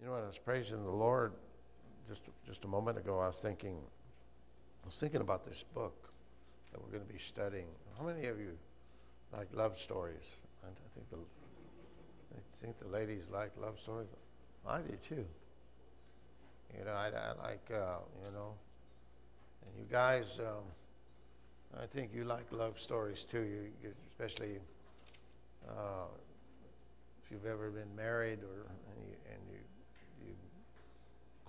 You know, when I was praising the Lord just just a moment ago, I was thinking, I was thinking about this book that we're going to be studying. How many of you like love stories? I think the I think the ladies like love stories. I do too. You know, I, I like uh, you know, and you guys. Um, I think you like love stories too. You, you especially uh, if you've ever been married or and you, and you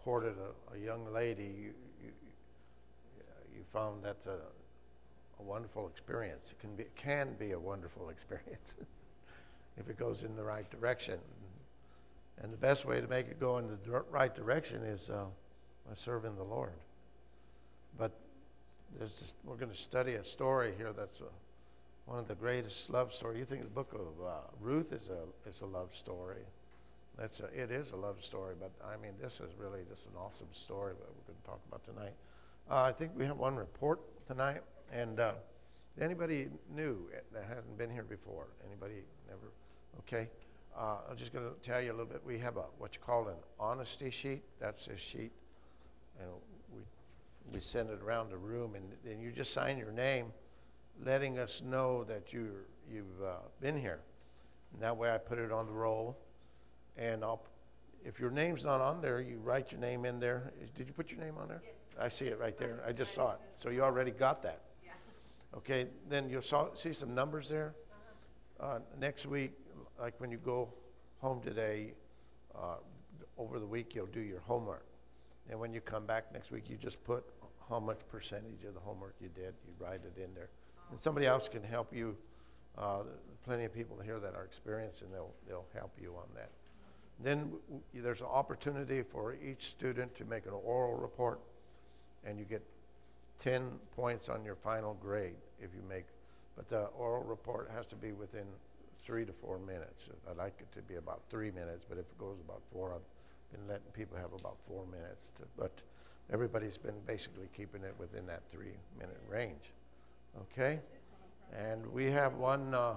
courted a, a young lady, you, you, you found that a, a, wonderful experience. It can be, can be a wonderful experience if it goes in the right direction. And the best way to make it go in the right direction is uh, by serving the Lord. But we're going to study a story here that's a, one of the greatest love stories. You think the book of uh, Ruth is a, is a love story. That's a, it is a love story, but I mean, this is really just an awesome story that we're going to talk about tonight. Uh, I think we have one report tonight, and uh, anybody new that hasn't been here before? Anybody never? Okay. Uh, I'm just going to tell you a little bit. We have a what you call an honesty sheet. That's a sheet, and we we send it around the room, and then you just sign your name, letting us know that you you've uh, been here. And that way, I put it on the roll and I'll, if your name's not on there, you write your name in there. Did you put your name on there? I see it right there. I just saw it. So you already got that. Yeah. Okay, then you'll saw, see some numbers there. Uh-huh. Uh, next week, like when you go home today, uh, over the week, you'll do your homework. And when you come back next week, you just put how much percentage of the homework you did. You write it in there. And somebody else can help you. Uh, plenty of people here that are experienced, and they'll, they'll help you on that. Then there's an opportunity for each student to make an oral report, and you get 10 points on your final grade if you make, but the oral report has to be within three to four minutes. I'd like it to be about three minutes, but if it goes about four, I've been letting people have about four minutes. To, but everybody's been basically keeping it within that three minute range. Okay? And we have one uh,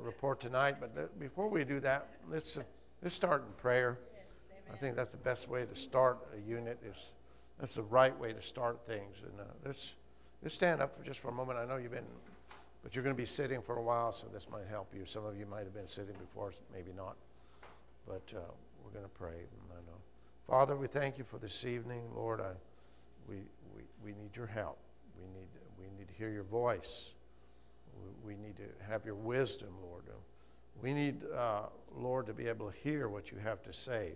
report tonight, but before we do that, let's. Uh, Let's start in prayer. I think that's the best way to start a unit. Is that's the right way to start things. And uh, let's let's stand up for just for a moment. I know you've been, but you're going to be sitting for a while, so this might help you. Some of you might have been sitting before, maybe not. But uh, we're going to pray. I know. Father, we thank you for this evening, Lord. I, we, we, we need your help. We need, we need to hear your voice. We, we need to have your wisdom, Lord. We need, uh, Lord, to be able to hear what you have to say.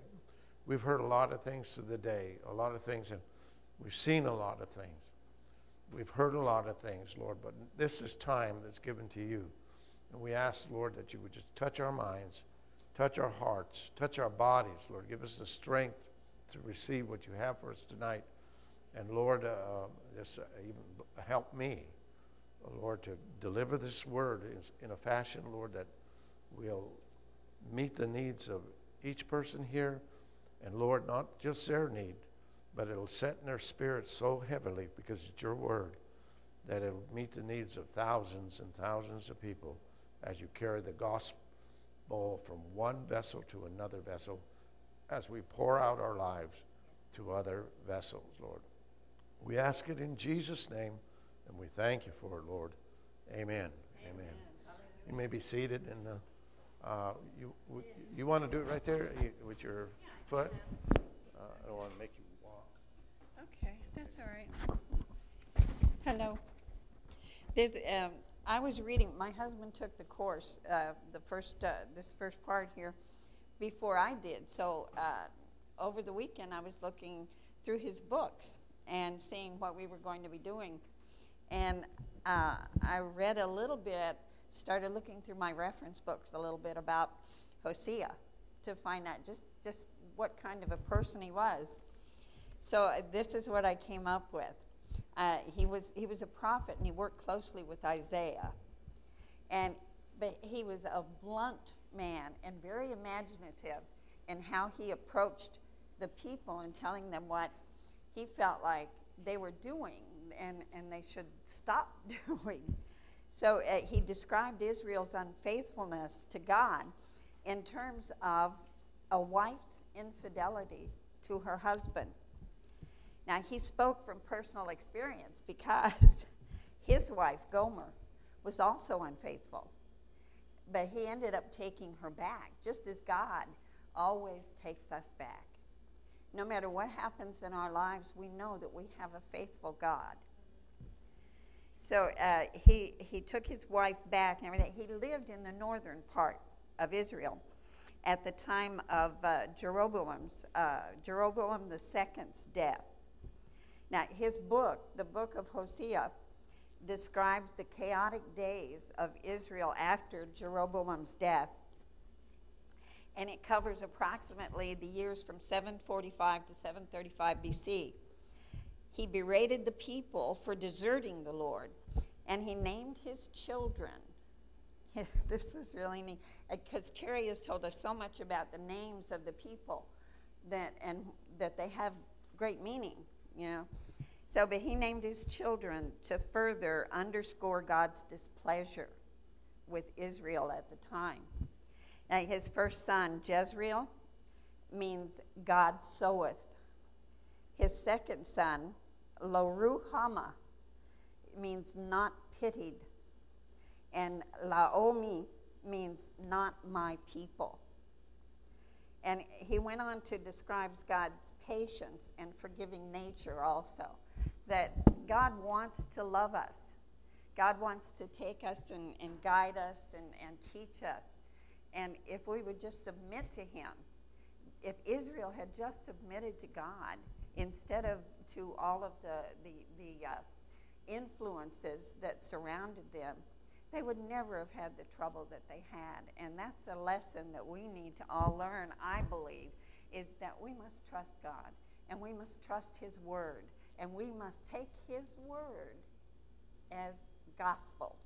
We've heard a lot of things through the day, a lot of things, and we've seen a lot of things. We've heard a lot of things, Lord, but this is time that's given to you. And we ask, Lord, that you would just touch our minds, touch our hearts, touch our bodies, Lord. Give us the strength to receive what you have for us tonight. And Lord, uh, just uh, even help me, Lord, to deliver this word in a fashion, Lord, that will meet the needs of each person here. And Lord, not just their need, but it'll set in their spirit so heavily because it's your word that it'll meet the needs of thousands and thousands of people as you carry the gospel from one vessel to another vessel as we pour out our lives to other vessels, Lord. We ask it in Jesus' name, and we thank you for it, Lord. Amen. Amen. Amen. You may be seated in the uh, you you want to do it right there with your foot? Uh, I don't want to make you walk. Okay, that's all right. Hello. There's, um, I was reading. My husband took the course, uh, the first uh, this first part here, before I did. So uh, over the weekend, I was looking through his books and seeing what we were going to be doing, and uh, I read a little bit started looking through my reference books a little bit about Hosea to find out just, just what kind of a person he was. So uh, this is what I came up with. Uh, he, was, he was a prophet and he worked closely with Isaiah. And, but he was a blunt man and very imaginative in how he approached the people and telling them what he felt like they were doing and, and they should stop doing. So uh, he described Israel's unfaithfulness to God in terms of a wife's infidelity to her husband. Now, he spoke from personal experience because his wife, Gomer, was also unfaithful. But he ended up taking her back, just as God always takes us back. No matter what happens in our lives, we know that we have a faithful God. So uh, he, he took his wife back and everything. He lived in the northern part of Israel at the time of uh, Jeroboam's, uh, Jeroboam II's death. Now, his book, the book of Hosea, describes the chaotic days of Israel after Jeroboam's death. And it covers approximately the years from 745 to 735 BC. He berated the people for deserting the Lord, and he named his children. this was really neat because Terry has told us so much about the names of the people that and that they have great meaning, you know. So, but he named his children to further underscore God's displeasure with Israel at the time. Now, his first son, Jezreel, means God soweth. His second son, Loruhamah, means not pitied. And Lo-ammi means not my people. And he went on to describe God's patience and forgiving nature also. That God wants to love us. God wants to take us and, and guide us and, and teach us. And if we would just submit to him, if Israel had just submitted to God instead of to all of the, the, the uh, influences that surrounded them, they would never have had the trouble that they had. And that's a lesson that we need to all learn, I believe, is that we must trust God and we must trust His Word and we must take His Word as gospel.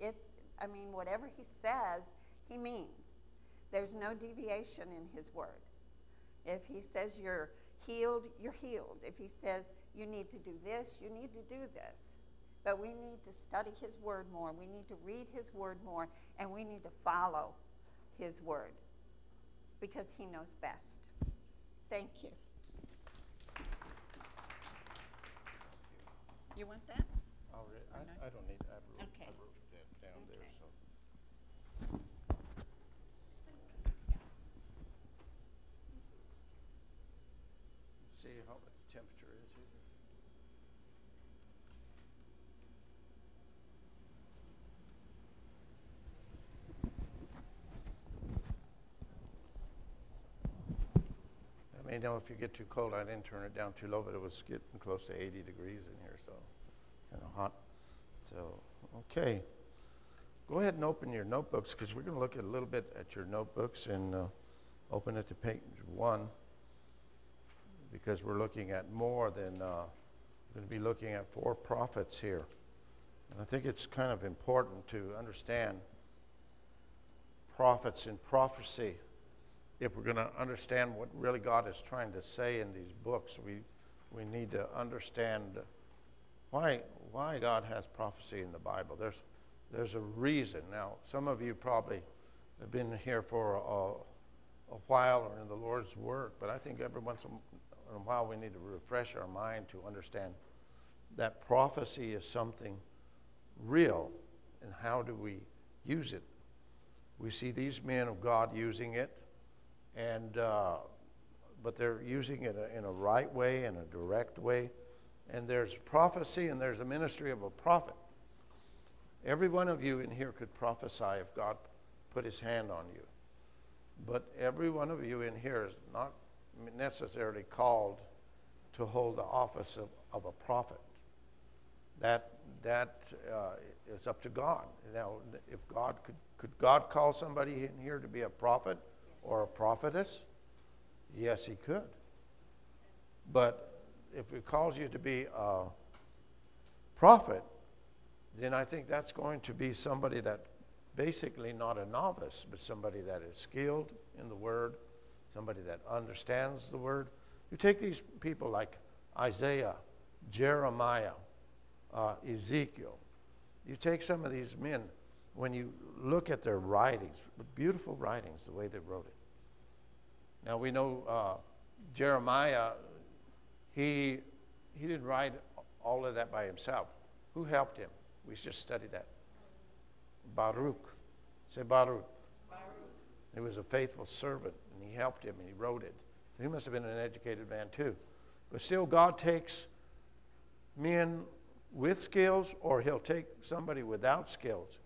It's, I mean, whatever He says, He means. There's no deviation in His Word. If He says you're healed, you're healed. If He says you need to do this, you need to do this. But we need to study His Word more. We need to read His Word more. And we need to follow His Word because He knows best. Thank you. You want that? I, I don't need, I wrote, I Okay. wrote that down there, Okay. so. Let's See how, what the temperature is here. I may know if you get too cold, I didn't turn it down too low, but it was getting close to 80 degrees in here, so kind of hot. So, okay. Go ahead and open your notebooks because we're going to look at a little bit at your notebooks and uh, open it to page one because we're looking at more than, uh, we're going to be looking at four prophets here. And I think it's kind of important to understand prophets and prophecy. If we're going to understand what really God is trying to say in these books, we, we need to understand why, why God has prophecy in the Bible. There's, there's a reason. Now, some of you probably have been here for a, a while or in the Lord's work, but I think every once in a while we need to refresh our mind to understand that prophecy is something real and how do we use it. We see these men of God using it, and uh, but they're using it in a right way, in a direct way. And there's prophecy and there's a ministry of a prophet. Every one of you in here could prophesy if God put his hand on you. But every one of you in here is not necessarily called to hold the office of, of a prophet. That, that uh, is up to God. Now, if God could, could God call somebody in here to be a prophet or a prophetess? Yes, he could. But if he calls you to be a prophet, then I think that's going to be somebody that basically not a novice, but somebody that is skilled in the word, somebody that understands the word. You take these people like Isaiah, Jeremiah, uh, Ezekiel. You take some of these men, when you look at their writings, beautiful writings, the way they wrote it. Now we know uh, Jeremiah, he, he didn't write all of that by himself. Who helped him? We just studied that. Baruch. Say Baruch. He was a faithful servant, and he helped him, and he wrote it. So he must have been an educated man too. But still, God takes men with skills, or he'll take somebody without skills.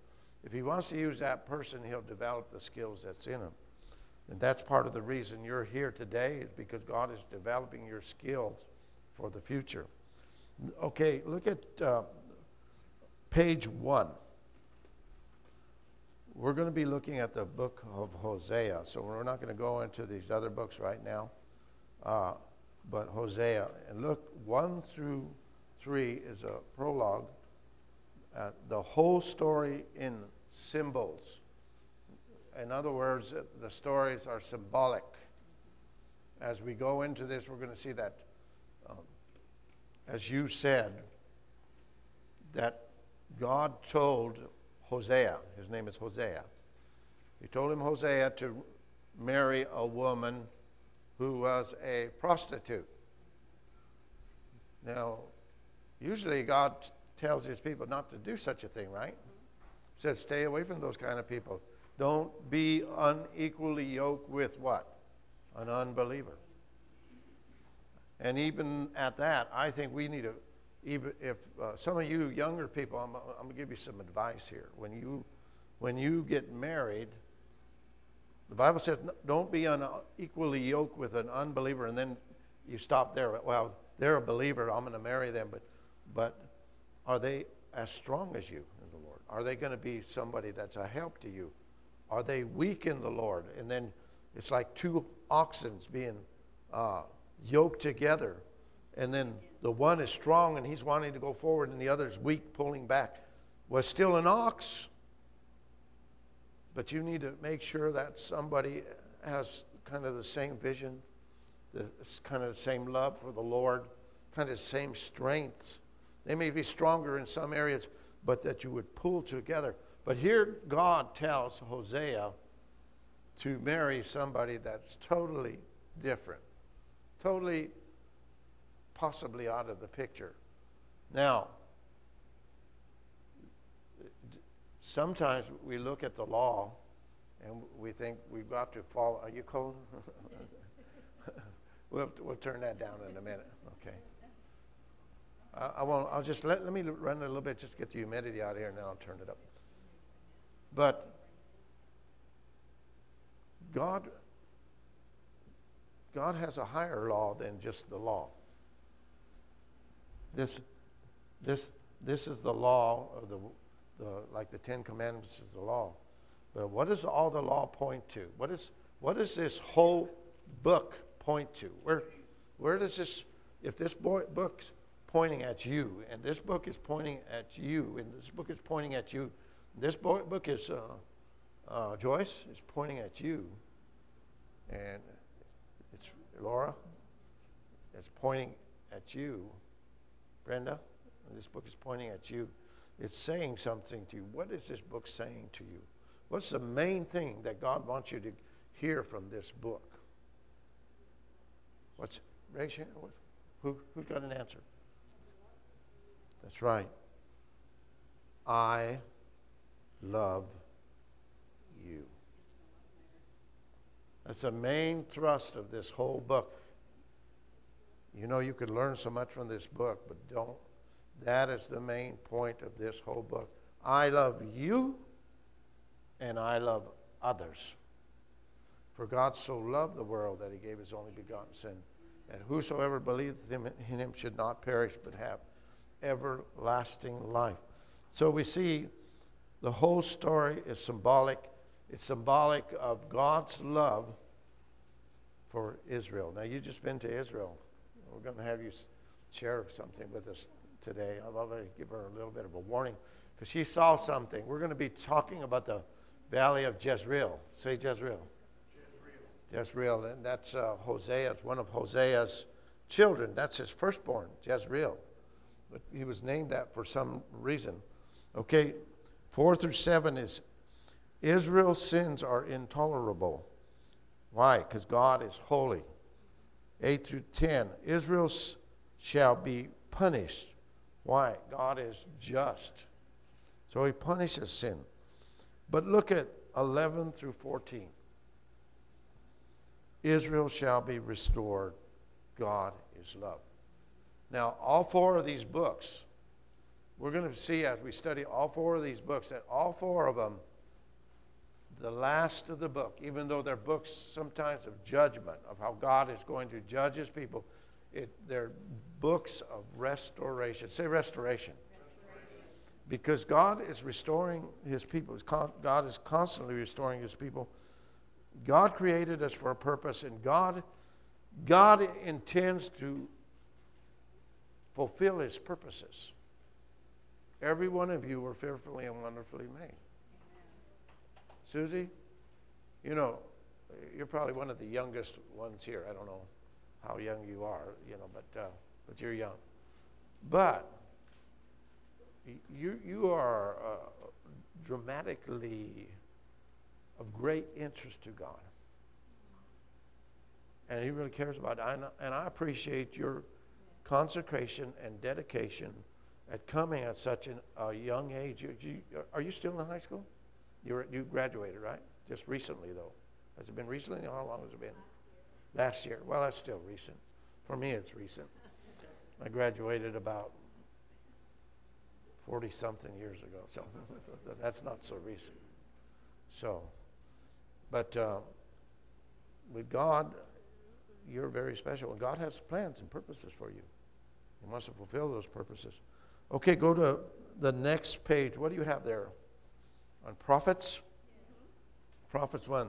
If he wants to use that person, he'll develop the skills that's in him. And that's part of the reason you're here today, is because God is developing your skills for the future. Okay, look at uh, page one. We're going to be looking at the book of Hosea, so we're not going to go into these other books right now. Uh, but Hosea, and look, one through three is a prologue. Uh, the whole story in symbols. In other words, the stories are symbolic. As we go into this, we're going to see that, um, as you said, that God told Hosea, his name is Hosea, he told him, Hosea, to marry a woman who was a prostitute. Now, usually God tells his people not to do such a thing, right? He says, stay away from those kind of people. Don't be unequally yoked with what? An unbeliever. And even at that, I think we need to, even if uh, some of you younger people, I'm, I'm going to give you some advice here. When you, when you get married, the Bible says, don't be unequally yoked with an unbeliever, and then you stop there. Well, they're a believer, I'm going to marry them, but, but are they as strong as you in the Lord? Are they going to be somebody that's a help to you? Are they weak in the Lord? And then it's like two oxen being uh, yoked together, and then the one is strong and he's wanting to go forward, and the other is weak, pulling back. Was still an ox, but you need to make sure that somebody has kind of the same vision, the kind of the same love for the Lord, kind of the same strengths. They may be stronger in some areas, but that you would pull together. But here God tells Hosea to marry somebody that's totally different, totally possibly out of the picture. Now, sometimes we look at the law and we think we've got to follow. Are you cold? we'll, we'll turn that down in a minute. Okay. I, I won't, I'll just let, let me run a little bit, just get the humidity out of here, and then I'll turn it up. But God, God has a higher law than just the law. This, this, this is the law of the the, like the Ten Commandments is the law. But what does all the law point to? What, is, what does this whole book point to? Where, where does this, if this book's pointing at you, and this book is pointing at you, and this book is pointing at you, this book is, uh, uh, Joyce, is pointing at you, and it's Laura, it's pointing at you. Brenda, this book is pointing at you. It's saying something to you. What is this book saying to you? What's the main thing that God wants you to hear from this book? What's raise your hand? Who, who's got an answer? That's right. I love you. That's the main thrust of this whole book. You know, you could learn so much from this book, but don't that is the main point of this whole book. I love you and I love others. For God so loved the world that he gave his only begotten Son, that whosoever believeth in him should not perish but have everlasting life. So we see the whole story is symbolic. It's symbolic of God's love for Israel. Now, you've just been to Israel. We're going to have you share something with us today. I'll already give her a little bit of a warning because she saw something. We're going to be talking about the valley of Jezreel. Say Jezreel. Jezreel. Jezreel. And that's uh, Hosea. It's one of Hosea's children. That's his firstborn, Jezreel. But he was named that for some reason. Okay, four through seven is Israel's sins are intolerable. Why? Because God is holy. 8 through 10. Israel shall be punished. Why? God is just. So he punishes sin. But look at 11 through 14. Israel shall be restored. God is love. Now, all four of these books, we're going to see as we study all four of these books that all four of them, the last of the book, even though they're books sometimes of judgment, of how God is going to judge his people, it, they're books of restoration. Say restoration. restoration. Because God is restoring his people. God is constantly restoring his people. God created us for a purpose, and God, God intends to fulfill his purposes. Every one of you were fearfully and wonderfully made. Susie, you know, you're probably one of the youngest ones here. I don't know how young you are, you know, but, uh, but you're young. But you, you are uh, dramatically of great interest to God. And He really cares about it. And I appreciate your consecration and dedication at coming at such an, a young age. You, you, are you still in high school? You, were, you graduated, right? Just recently, though. Has it been recently? How long has it been? Last year. Well, that's still recent. For me, it's recent. I graduated about 40 something years ago, so that's not so recent. So, but uh, with God, you're very special. And God has plans and purposes for you. Wants to fulfill those purposes. Okay, go to the next page. What do you have there? On prophets? Prophets 1.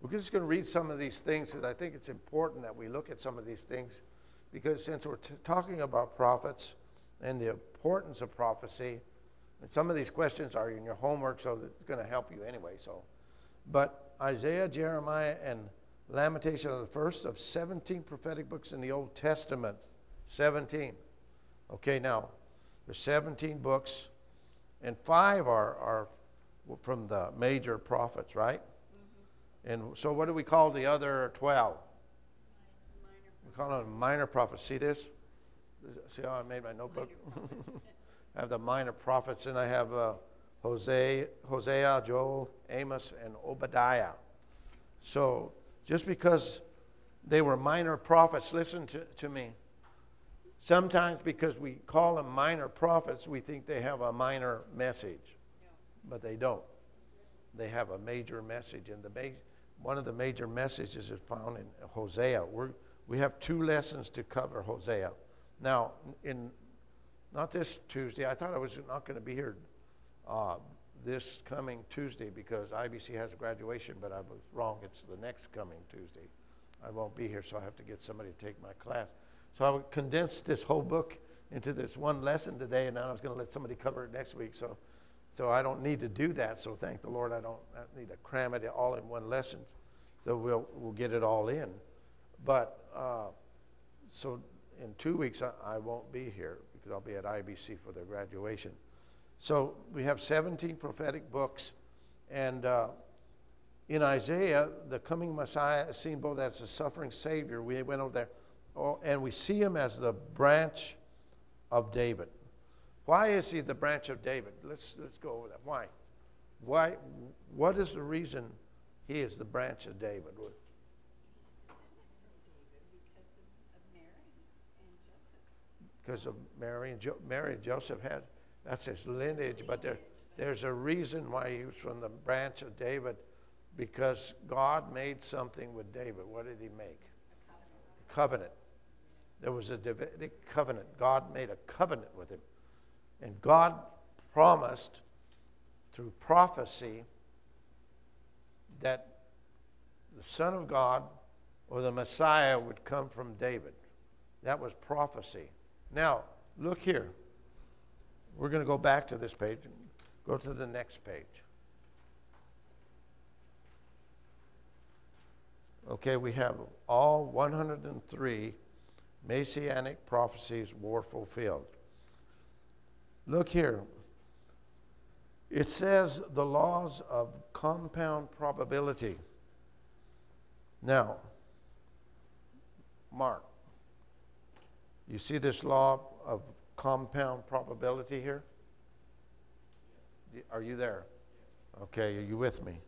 We're just going to read some of these things because I think it's important that we look at some of these things because since we're t- talking about prophets and the importance of prophecy, and some of these questions are in your homework, so it's going to help you anyway. So, but Isaiah, Jeremiah, and Lamentation are the first of 17 prophetic books in the Old Testament. 17. Okay, now there's 17 books, and five are, are from the major prophets, right? And so, what do we call the other 12? We call them minor prophets. See this? See how I made my notebook? I have the minor prophets, and I have uh, Hosea, Hosea, Joel, Amos, and Obadiah. So, just because they were minor prophets, listen to, to me. Sometimes, because we call them minor prophets, we think they have a minor message, but they don't. They have a major message, and the ma- one of the major messages is found in Hosea. We're, we have two lessons to cover Hosea. Now, in not this Tuesday, I thought I was not going to be here uh, this coming Tuesday because IBC has a graduation, but I was wrong. It's the next coming Tuesday. I won't be here, so I have to get somebody to take my class. So I would condense this whole book into this one lesson today, and then I was going to let somebody cover it next week. So, so I don't need to do that. So thank the Lord, I don't I need to cram it all in one lesson. So we'll we'll get it all in. But uh, so in two weeks I, I won't be here because I'll be at IBC for their graduation. So we have 17 prophetic books, and uh, in Isaiah, the coming Messiah is seen both as a suffering Savior. We went over there, oh, and we see him as the branch of David. Why is he the branch of David? Let's, let's go over that. Why? Why? What is the reason he is the branch of David? Because of Mary and, jo- Mary and Joseph had, that's his lineage, but there, there's a reason why he was from the branch of David because God made something with David. What did he make? A covenant. covenant. There was a Davidic covenant. God made a covenant with him. And God promised through prophecy that the Son of God or the Messiah would come from David. That was prophecy. Now, look here. We're going to go back to this page go to the next page. Okay, we have all 103 messianic prophecies were fulfilled. Look here. It says the laws of compound probability. Now, Mark, you see this law of compound probability here? Are you there? Okay, are you with me?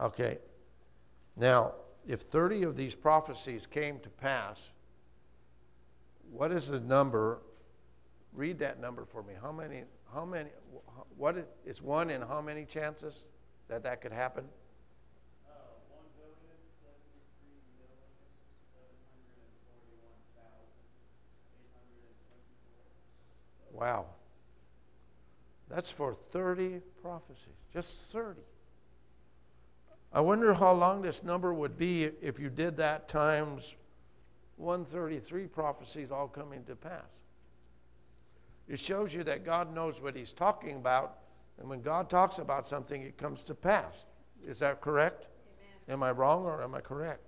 Okay. Now, if 30 of these prophecies came to pass, what is the number? Read that number for me. How many, how many, what is, it's one in how many chances that that could happen? Uh. Wow. That's for 30 prophecies, just 30. I wonder how long this number would be if you did that times 133 prophecies all coming to pass. It shows you that God knows what He's talking about, and when God talks about something, it comes to pass. Is that correct? Am I wrong or am I correct?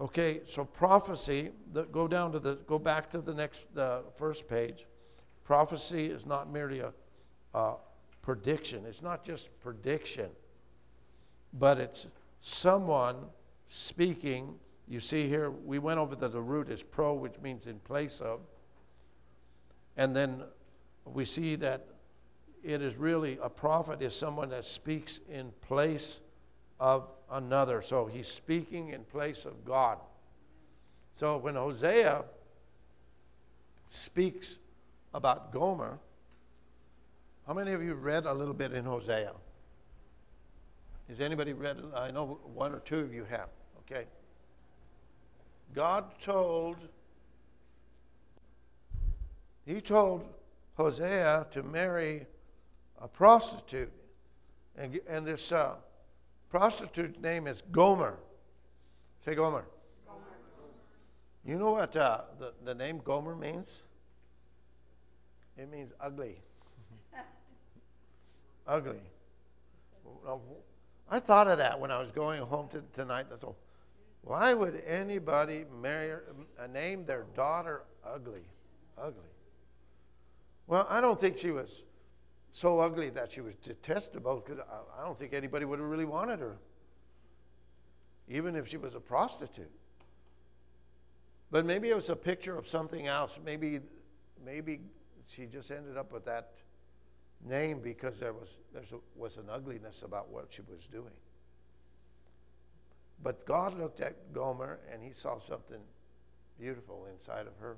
Okay, so prophecy. The, go down to the. Go back to the next, the first page. Prophecy is not merely a, a prediction. It's not just prediction, but it's someone speaking. You see here, we went over that the root is pro, which means in place of. And then we see that it is really a prophet is someone that speaks in place of another. So he's speaking in place of God. So when Hosea speaks about Gomer, how many of you read a little bit in Hosea? Has anybody read? I know one or two of you have, okay? God told, He told Hosea to marry a prostitute. And, and this uh, prostitute's name is Gomer. Say Gomer. Gomer. You know what uh, the, the name Gomer means? It means ugly. ugly. I thought of that when I was going home to, tonight. That's all. Why would anybody marry, uh, name their daughter ugly? Ugly. Well, I don't think she was so ugly that she was detestable because I, I don't think anybody would have really wanted her, even if she was a prostitute. But maybe it was a picture of something else. Maybe, maybe she just ended up with that name because there was there was an ugliness about what she was doing. But God looked at Gomer and He saw something beautiful inside of her.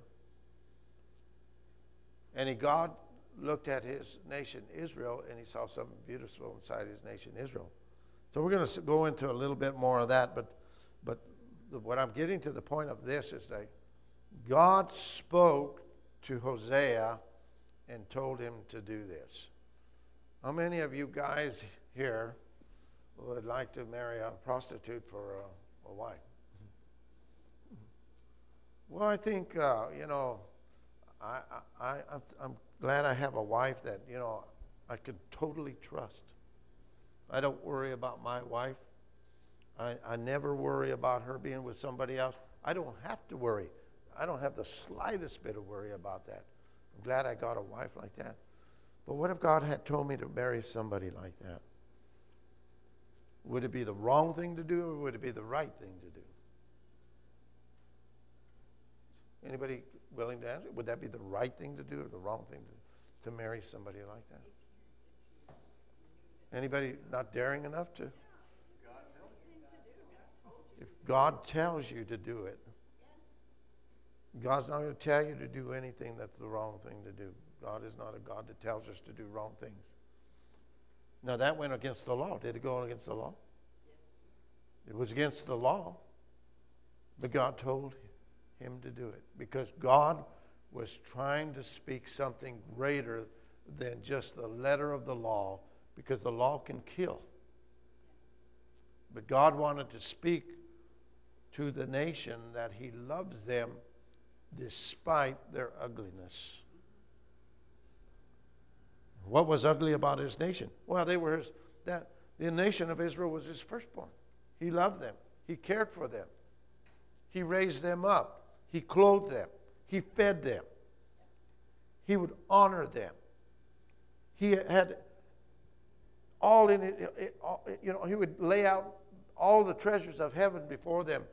And he, God looked at his nation Israel and he saw something beautiful inside his nation Israel. So we're going to go into a little bit more of that, but but what I'm getting to the point of this is that God spoke to Hosea and told him to do this. How many of you guys here would like to marry a prostitute for a, a wife? Well, I think, uh, you know, I, I, I, I'm glad I have a wife that, you know, I can totally trust. I don't worry about my wife. I, I never worry about her being with somebody else. I don't have to worry. I don't have the slightest bit of worry about that. I'm glad I got a wife like that. But what if God had told me to marry somebody like that? Would it be the wrong thing to do or would it be the right thing to do? Anybody willing to answer? Would that be the right thing to do or the wrong thing to, to marry somebody like that? Anybody not daring enough to? If God tells you to do it, God's not going to tell you to do anything that's the wrong thing to do. God is not a God that tells us to do wrong things. Now, that went against the law. Did it go against the law? It was against the law. But God told him to do it because God was trying to speak something greater than just the letter of the law because the law can kill. But God wanted to speak to the nation that He loves them despite their ugliness. What was ugly about His nation? Well, they were his, that the nation of Israel was His firstborn. He loved them. He cared for them. He raised them up. He clothed them, He fed them, He would honor them. He had all in it, you know, He would lay out all the treasures of heaven before them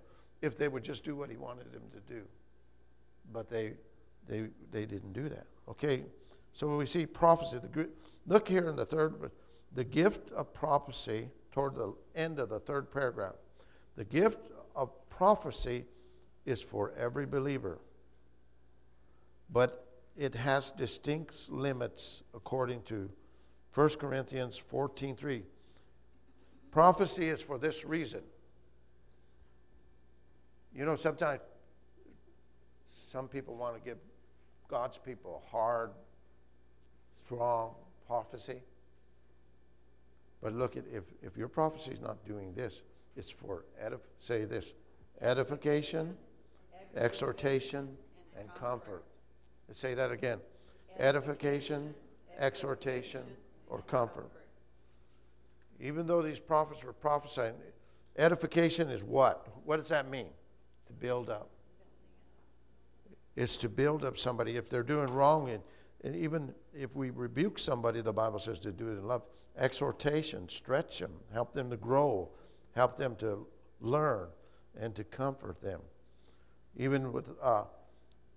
if they would just do what he wanted them to do. But they, they, they didn't do that. Okay, so we see prophecy. The, look here in the third, the gift of prophecy toward the end of the third paragraph. The gift of prophecy is for every believer, but it has distinct limits according to 1 Corinthians 14:3. Prophecy is for this reason. You know, sometimes some people want to give God's people hard, strong prophecy. But look at if, if your prophecy is not doing this, it's for edif- say this edification, exhortation, and comfort. Let's say that again. Edification, exhortation, or comfort. Even though these prophets were prophesying, edification is what? What does that mean? To build up. It's to build up somebody. If they're doing wrong, and, and even if we rebuke somebody, the Bible says to do it in love. Exhortation, stretch them, help them to grow, help them to learn, and to comfort them. Even with uh,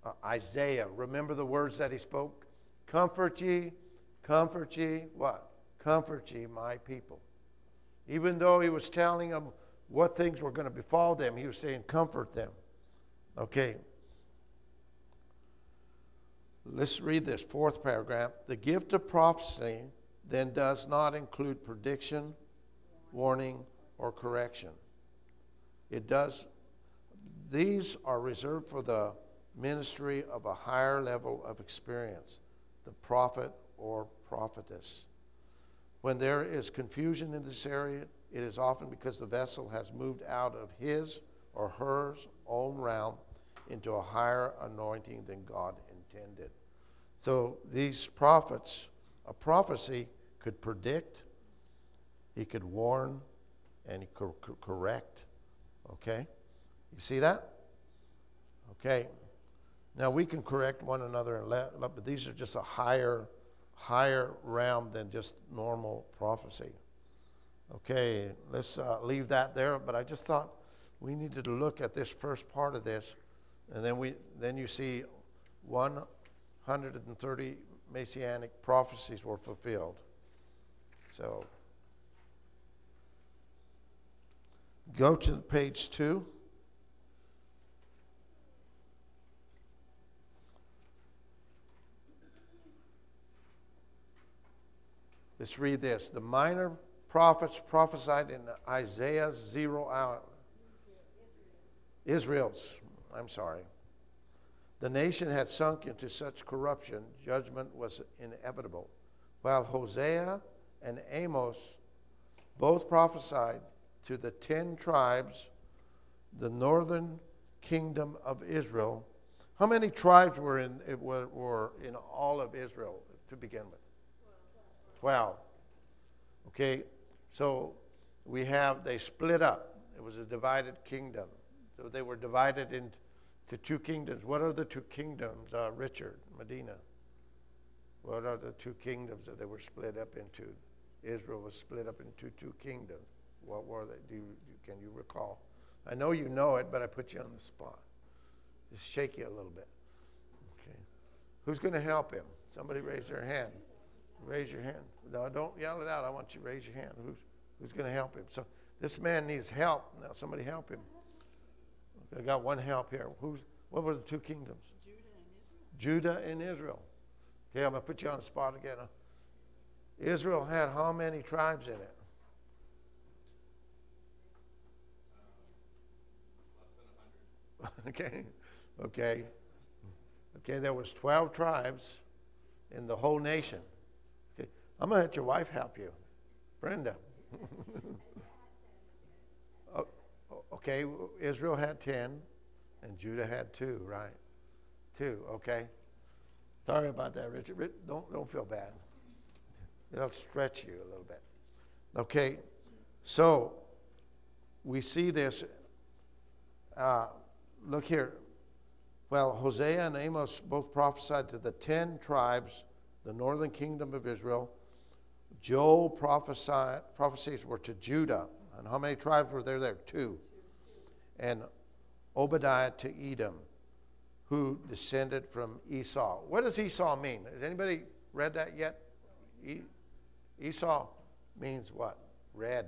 uh, Isaiah, remember the words that he spoke? Comfort ye, comfort ye, what? Comfort ye, my people. Even though he was telling them what things were going to befall them, he was saying, Comfort them. Okay. Let's read this fourth paragraph. The gift of prophecy then does not include prediction, warning, or correction. It does, these are reserved for the ministry of a higher level of experience, the prophet or prophetess. When there is confusion in this area, it is often because the vessel has moved out of his or hers own realm into a higher anointing than God intended. So these prophets, a prophecy could predict, he could warn, and he could correct. Okay? You see that? Okay. Now we can correct one another and let, but these are just a higher, higher realm than just normal prophecy. Okay, let's uh, leave that there. But I just thought we needed to look at this first part of this, and then we then you see 130 messianic prophecies were fulfilled. So go to page two. Let's read this. The minor prophets prophesied in Isaiah's zero hour. Israel's, I'm sorry. The nation had sunk into such corruption, judgment was inevitable. While Hosea and Amos both prophesied to the ten tribes, the northern kingdom of Israel. How many tribes were in, it were, were in all of Israel to begin with? 12. Okay, so we have, they split up. It was a divided kingdom. So they were divided into two kingdoms. What are the two kingdoms, uh, Richard, Medina? What are the two kingdoms that they were split up into? Israel was split up into two kingdoms. What were they? Do you, can you recall? I know you know it, but I put you on the spot. Just shake you a little bit. Okay. Who's going to help him? Somebody raise their hand. Raise your hand. No, don't yell it out. I want you to raise your hand. Who's, who's going to help him? So this man needs help. Now somebody help him. I got one help here. Who's, what were the two kingdoms? Judah and Israel. Judah and Israel. Okay, I'm going to put you on the spot again. Israel had how many tribes in it? okay, okay, okay. There was twelve tribes in the whole nation. I'm gonna let your wife help you, Brenda. Oh, okay, Israel had ten, and Judah had two. Right, two. Okay. Sorry about that, Richard. Ri- Don't don't feel bad. It'll stretch you a little bit. Okay, so we see this. Uh, look here. Well, Hosea and Amos both prophesied to the ten tribes, the northern kingdom of Israel. Joel prophesied, prophecies were to Judah. And how many tribes were there there? Two. And Obadiah to Edom, who descended from Esau. What does Esau mean? Has anybody read that yet? E- Esau means what? Red.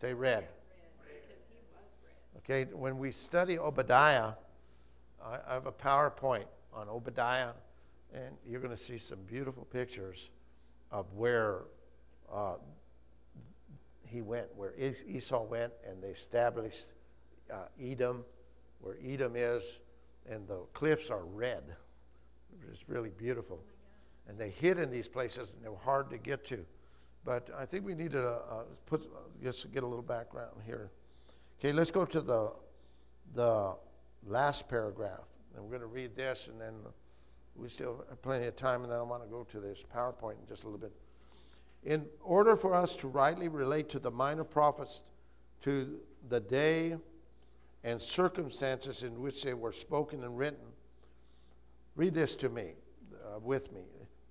Say red. Okay, when we study Obadiah, I, I have a PowerPoint on Obadiah, and you're going to see some beautiful pictures of where uh, he went, where Es- Esau went, and they established uh, Edom, where Edom is, and the cliffs are red. It's really beautiful. And they hid in these places, and they were hard to get to. But I think we need to uh, put, just get a little background here. Okay, let's go to the, the last paragraph. And we're going to read this, and then we still have plenty of time, and then I want to go to this PowerPoint in just a little bit. In order for us to rightly relate to the minor prophets to the day and circumstances in which they were spoken and written, read this to me, uh, with me.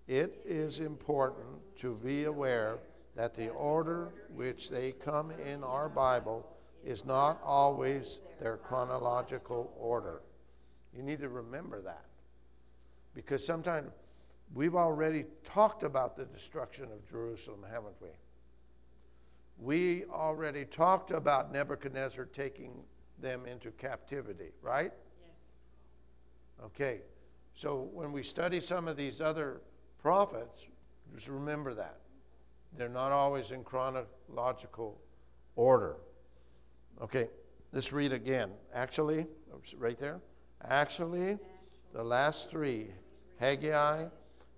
It is important to be aware that the order which they come in our Bible is not always their chronological order. You need to remember that. Because sometimes we've already talked about the destruction of Jerusalem, haven't we? We already talked about Nebuchadnezzar taking them into captivity, right? Okay. So when we study some of these other prophets, just remember that. They're not always in chronological order. Okay, let's read again. Actually, right there. Actually, the last three Haggai,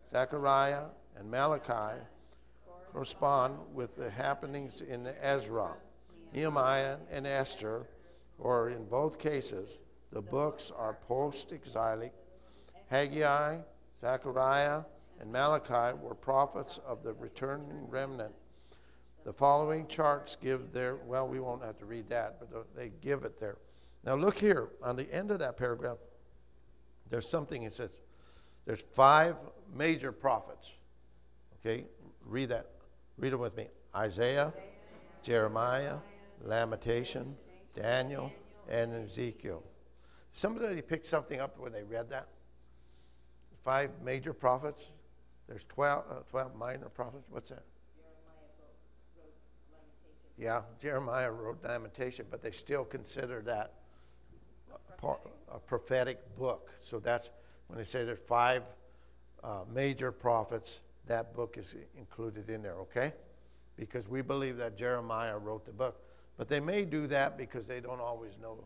Zechariah, and Malachi correspond with the happenings in Ezra, Nehemiah, and Esther, or in both cases, the books are post exilic. Haggai, Zechariah, and Malachi were prophets of the returning remnant. The following charts give their, well, we won't have to read that, but they give it there. Now, look here, on the end of that paragraph, there's something it says, there's five major prophets. Okay, read that. Read it with me Isaiah, Jeremiah, Lamentation, Daniel, and Ezekiel. Somebody picked something up when they read that? Five major prophets. There's 12, uh, 12 minor prophets. What's that? Yeah, Jeremiah wrote Lamentation, but they still consider that a, a prophetic book. So that's when they say there are five uh, major prophets, that book is included in there, okay? Because we believe that Jeremiah wrote the book. But they may do that because they don't always know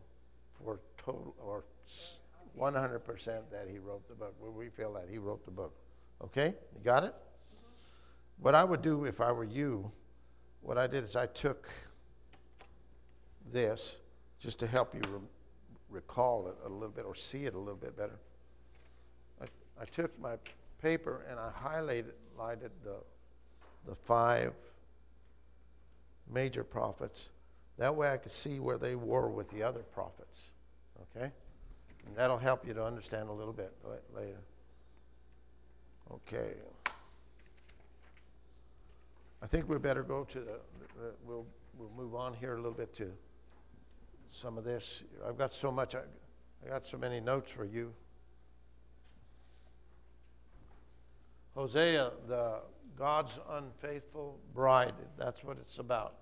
for total or 100% that he wrote the book. We feel that he wrote the book. Okay? You got it? What I would do if I were you, what I did is I took this just to help you re- recall it a little bit or see it a little bit better. I, took my paper and I highlighted highlighted the, the five major prophets. That way I could see where they were with the other prophets. Okay? And that'll help you to understand a little bit later. Okay. I think we better go to the, the, we'll, we'll move on here a little bit to some of this. I've got so much, I, I got so many notes for you. Hosea, the God's unfaithful bride. That's what it's about.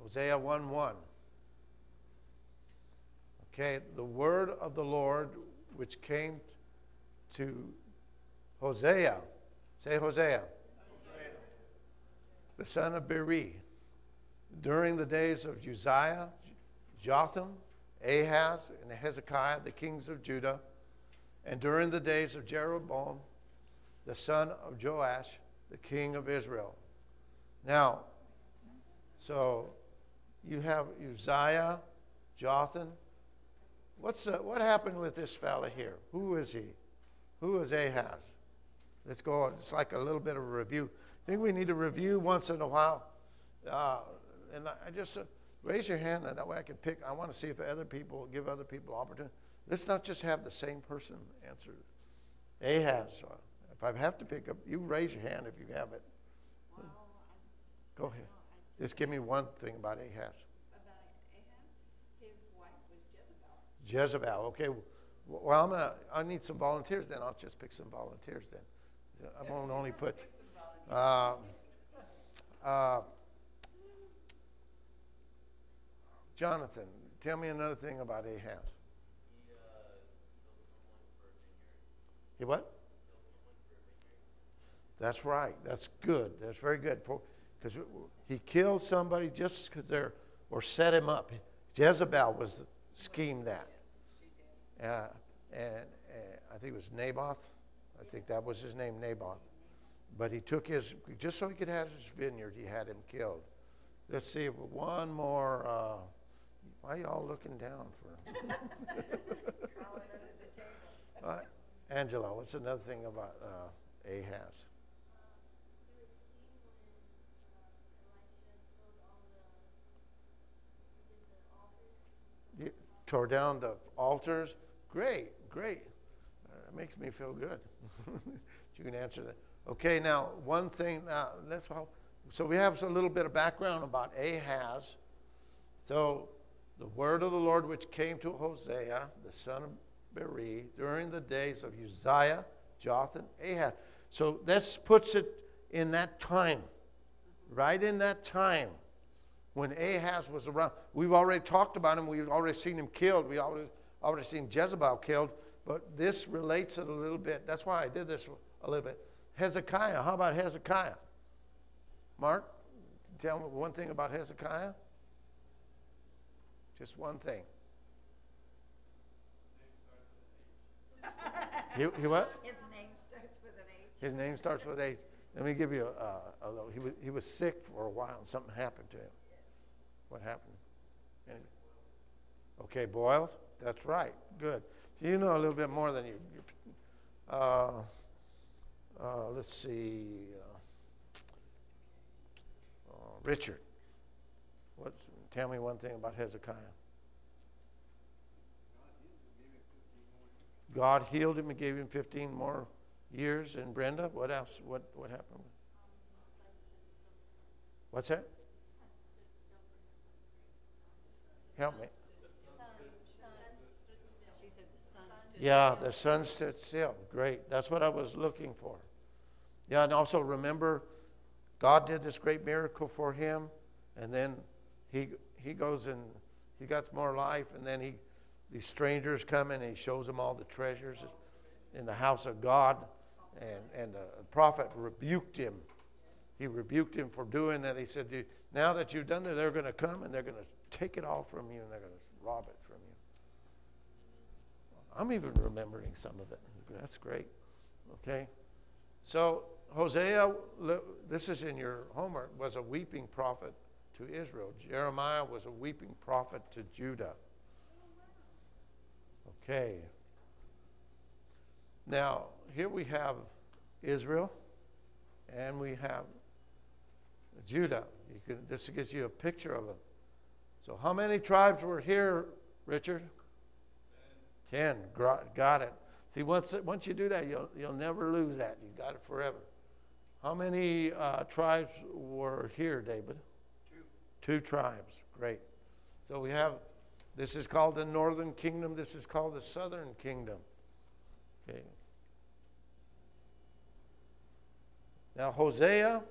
Hosea 1 1. Okay, the word of the Lord which came to Hosea. Say Hosea. Hosea. The son of Beeri. During the days of Uzziah, Jotham, Ahaz, and Hezekiah, the kings of Judah, and during the days of Jeroboam, the son of Joash, the king of Israel. Now, so you have Uzziah, Jotham. What's the, what happened with this fella here? Who is he? Who is Ahaz? Let's go. It's like a little bit of a review. I think we need to review once in a while. Uh, and I just uh, raise your hand, and that way I can pick. I want to see if other people give other people opportunity. Let's not just have the same person answer. Ahaz. If I have to pick up, you raise your hand if you have it. Well, Go ahead. Just give me one thing about Ahaz. About Ahaz, his wife was Jezebel. Jezebel. Okay. Well, I'm gonna. I need some volunteers. Then I'll just pick some volunteers. Then I'm gonna only put. Uh, uh, Jonathan, tell me another thing about Ahaz. He what? That's right. That's good. That's very good. Because he killed somebody just because they're, or set him up. Jezebel was schemed that. Uh, and uh, I think it was Naboth. I think that was his name, Naboth. But he took his, just so he could have his vineyard, he had him killed. Let's see, one more. Uh, why y'all looking down for? uh, Angela, what's another thing about uh, Ahaz? Tore down the altars. Great, great. That makes me feel good. you can answer that. Okay, now one thing. Now let's hope. So we have a little bit of background about Ahaz. So the word of the Lord which came to Hosea, the son of During the days of Uzziah, Jotham, Ahaz. So this puts it in that time, right in that time when Ahaz was around. We've already talked about him. We've already seen him killed. We already already seen Jezebel killed. But this relates it a little bit. That's why I did this a little bit. Hezekiah. How about Hezekiah? Mark, tell me one thing about Hezekiah. Just one thing. He, he what? His name starts with an H. His name starts with H. Let me give you a, a little. He was, he was sick for a while and something happened to him. What happened? Okay, boils? That's right. Good. So you know a little bit more than you. you uh, uh, let's see. Uh, uh, Richard. What's, tell me one thing about Hezekiah. God healed him and gave him 15 more years. And Brenda, what else? What, what happened? What's that? Help me. Yeah, the sun stood still. Great. That's what I was looking for. Yeah, and also remember, God did this great miracle for him, and then he he goes and he got more life, and then he these strangers come and he shows them all the treasures in the house of God, and and the prophet rebuked him. He rebuked him for doing that. He said, "Now that you've done that, they're going to come and they're going to take it all from you, and they're going to rob it from you." I'm even remembering some of it. That's great. Okay. So Hosea, this is in your homework, was a weeping prophet to Israel. Jeremiah was a weeping prophet to Judah. Okay. Now, here we have Israel and we have Judah. You can, this gives you a picture of them. So, how many tribes were here, Richard? Ten. Gro- Got it. See, once, once you do that, you'll, you'll never lose that. You got it forever. How many uh, tribes were here, David? Two. Two tribes. Great. So we have, this is called the northern kingdom. This is called the southern kingdom. Okay. Now, Hosea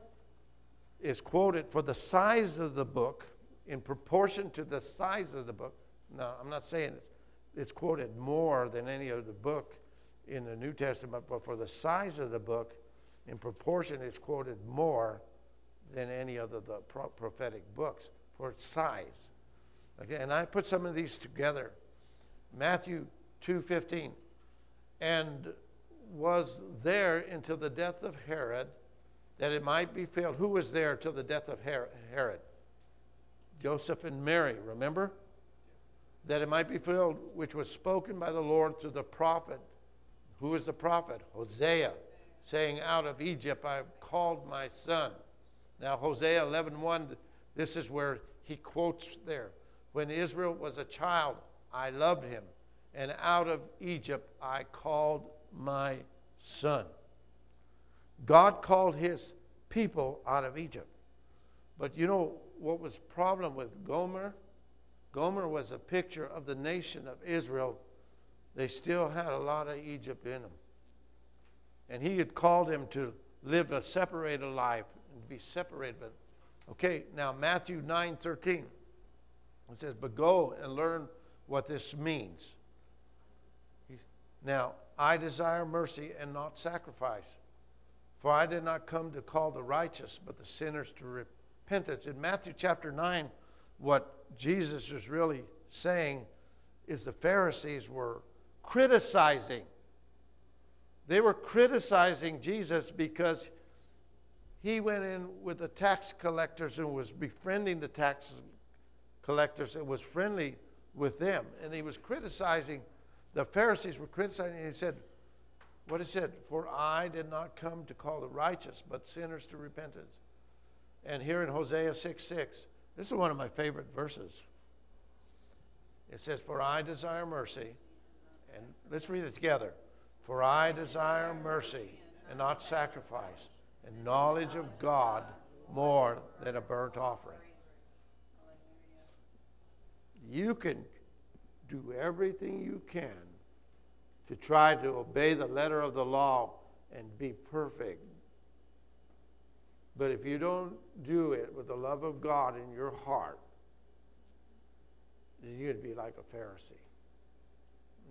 is quoted for the size of the book in proportion to the size of the book. Now, I'm not saying it's, it's quoted more than any other book in the New Testament, but for the size of the book, in proportion, it's quoted more than any other the prophetic books for its size. Okay, and I put some of these together. Matthew 2:15, and was there until the death of Herod, that it might be filled. Who was there till the death of Her- Herod? Joseph and Mary. Remember that it might be filled, which was spoken by the Lord through the prophet. Who is the prophet? Hosea, saying, "Out of Egypt I have called my son." Now Hosea 11:1, this is where he quotes there. When Israel was a child, I loved him, and out of Egypt I called my son. God called his people out of Egypt. But you know what was problem with Gomer? Gomer was a picture of the nation of Israel. They still had a lot of Egypt in them. And he had called them to live a separated life and be separated. Okay, now Matthew 9 13. It says, But go and learn what this means. Now, I desire mercy and not sacrifice. For I did not come to call the righteous, but the sinners to repentance. In Matthew chapter 9, what Jesus is really saying is the Pharisees were criticizing. They were criticizing Jesus because he went in with the tax collectors and was befriending the tax collectors and was friendly with them. And he was criticizing, the Pharisees were criticizing, and he said, What he said, for I did not come to call the righteous, but sinners to repentance. And here in Hosea 6 6, this is one of my favorite verses. It says, For I desire mercy. And let's read it together. For I desire mercy and not sacrifice, and knowledge of God more than a burnt offering. You can do everything you can to try to obey the letter of the law and be perfect. But if you don't do it with the love of God in your heart, you'd be like a Pharisee.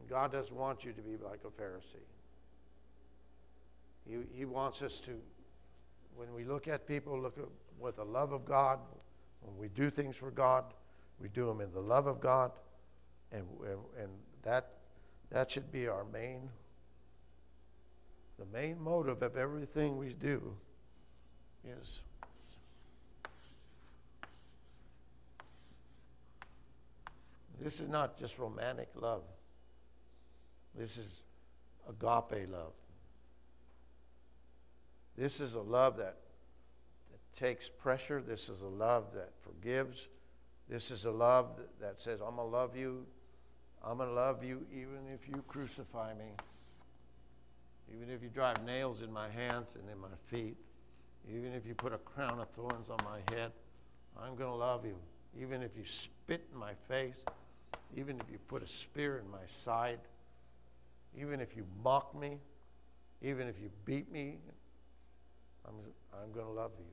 God doesn't want you to be like a Pharisee. He, he wants us to, when we look at people, look at, with the love of God. When we do things for God, we do them in the love of God. And, and that, that should be our main, the main motive of everything we do is this is not just romantic love. This is agape love. This is a love that, that takes pressure. This is a love that forgives. This is a love that, says, I'm going to love you. I'm going to love you even if you crucify me. Even if you drive nails in my hands and in my feet. Even if you put a crown of thorns on my head. I'm going to love you. Even if you spit in my face. Even if you put a spear in my side even if you mock me, even if you beat me, I'm, I'm going to love you.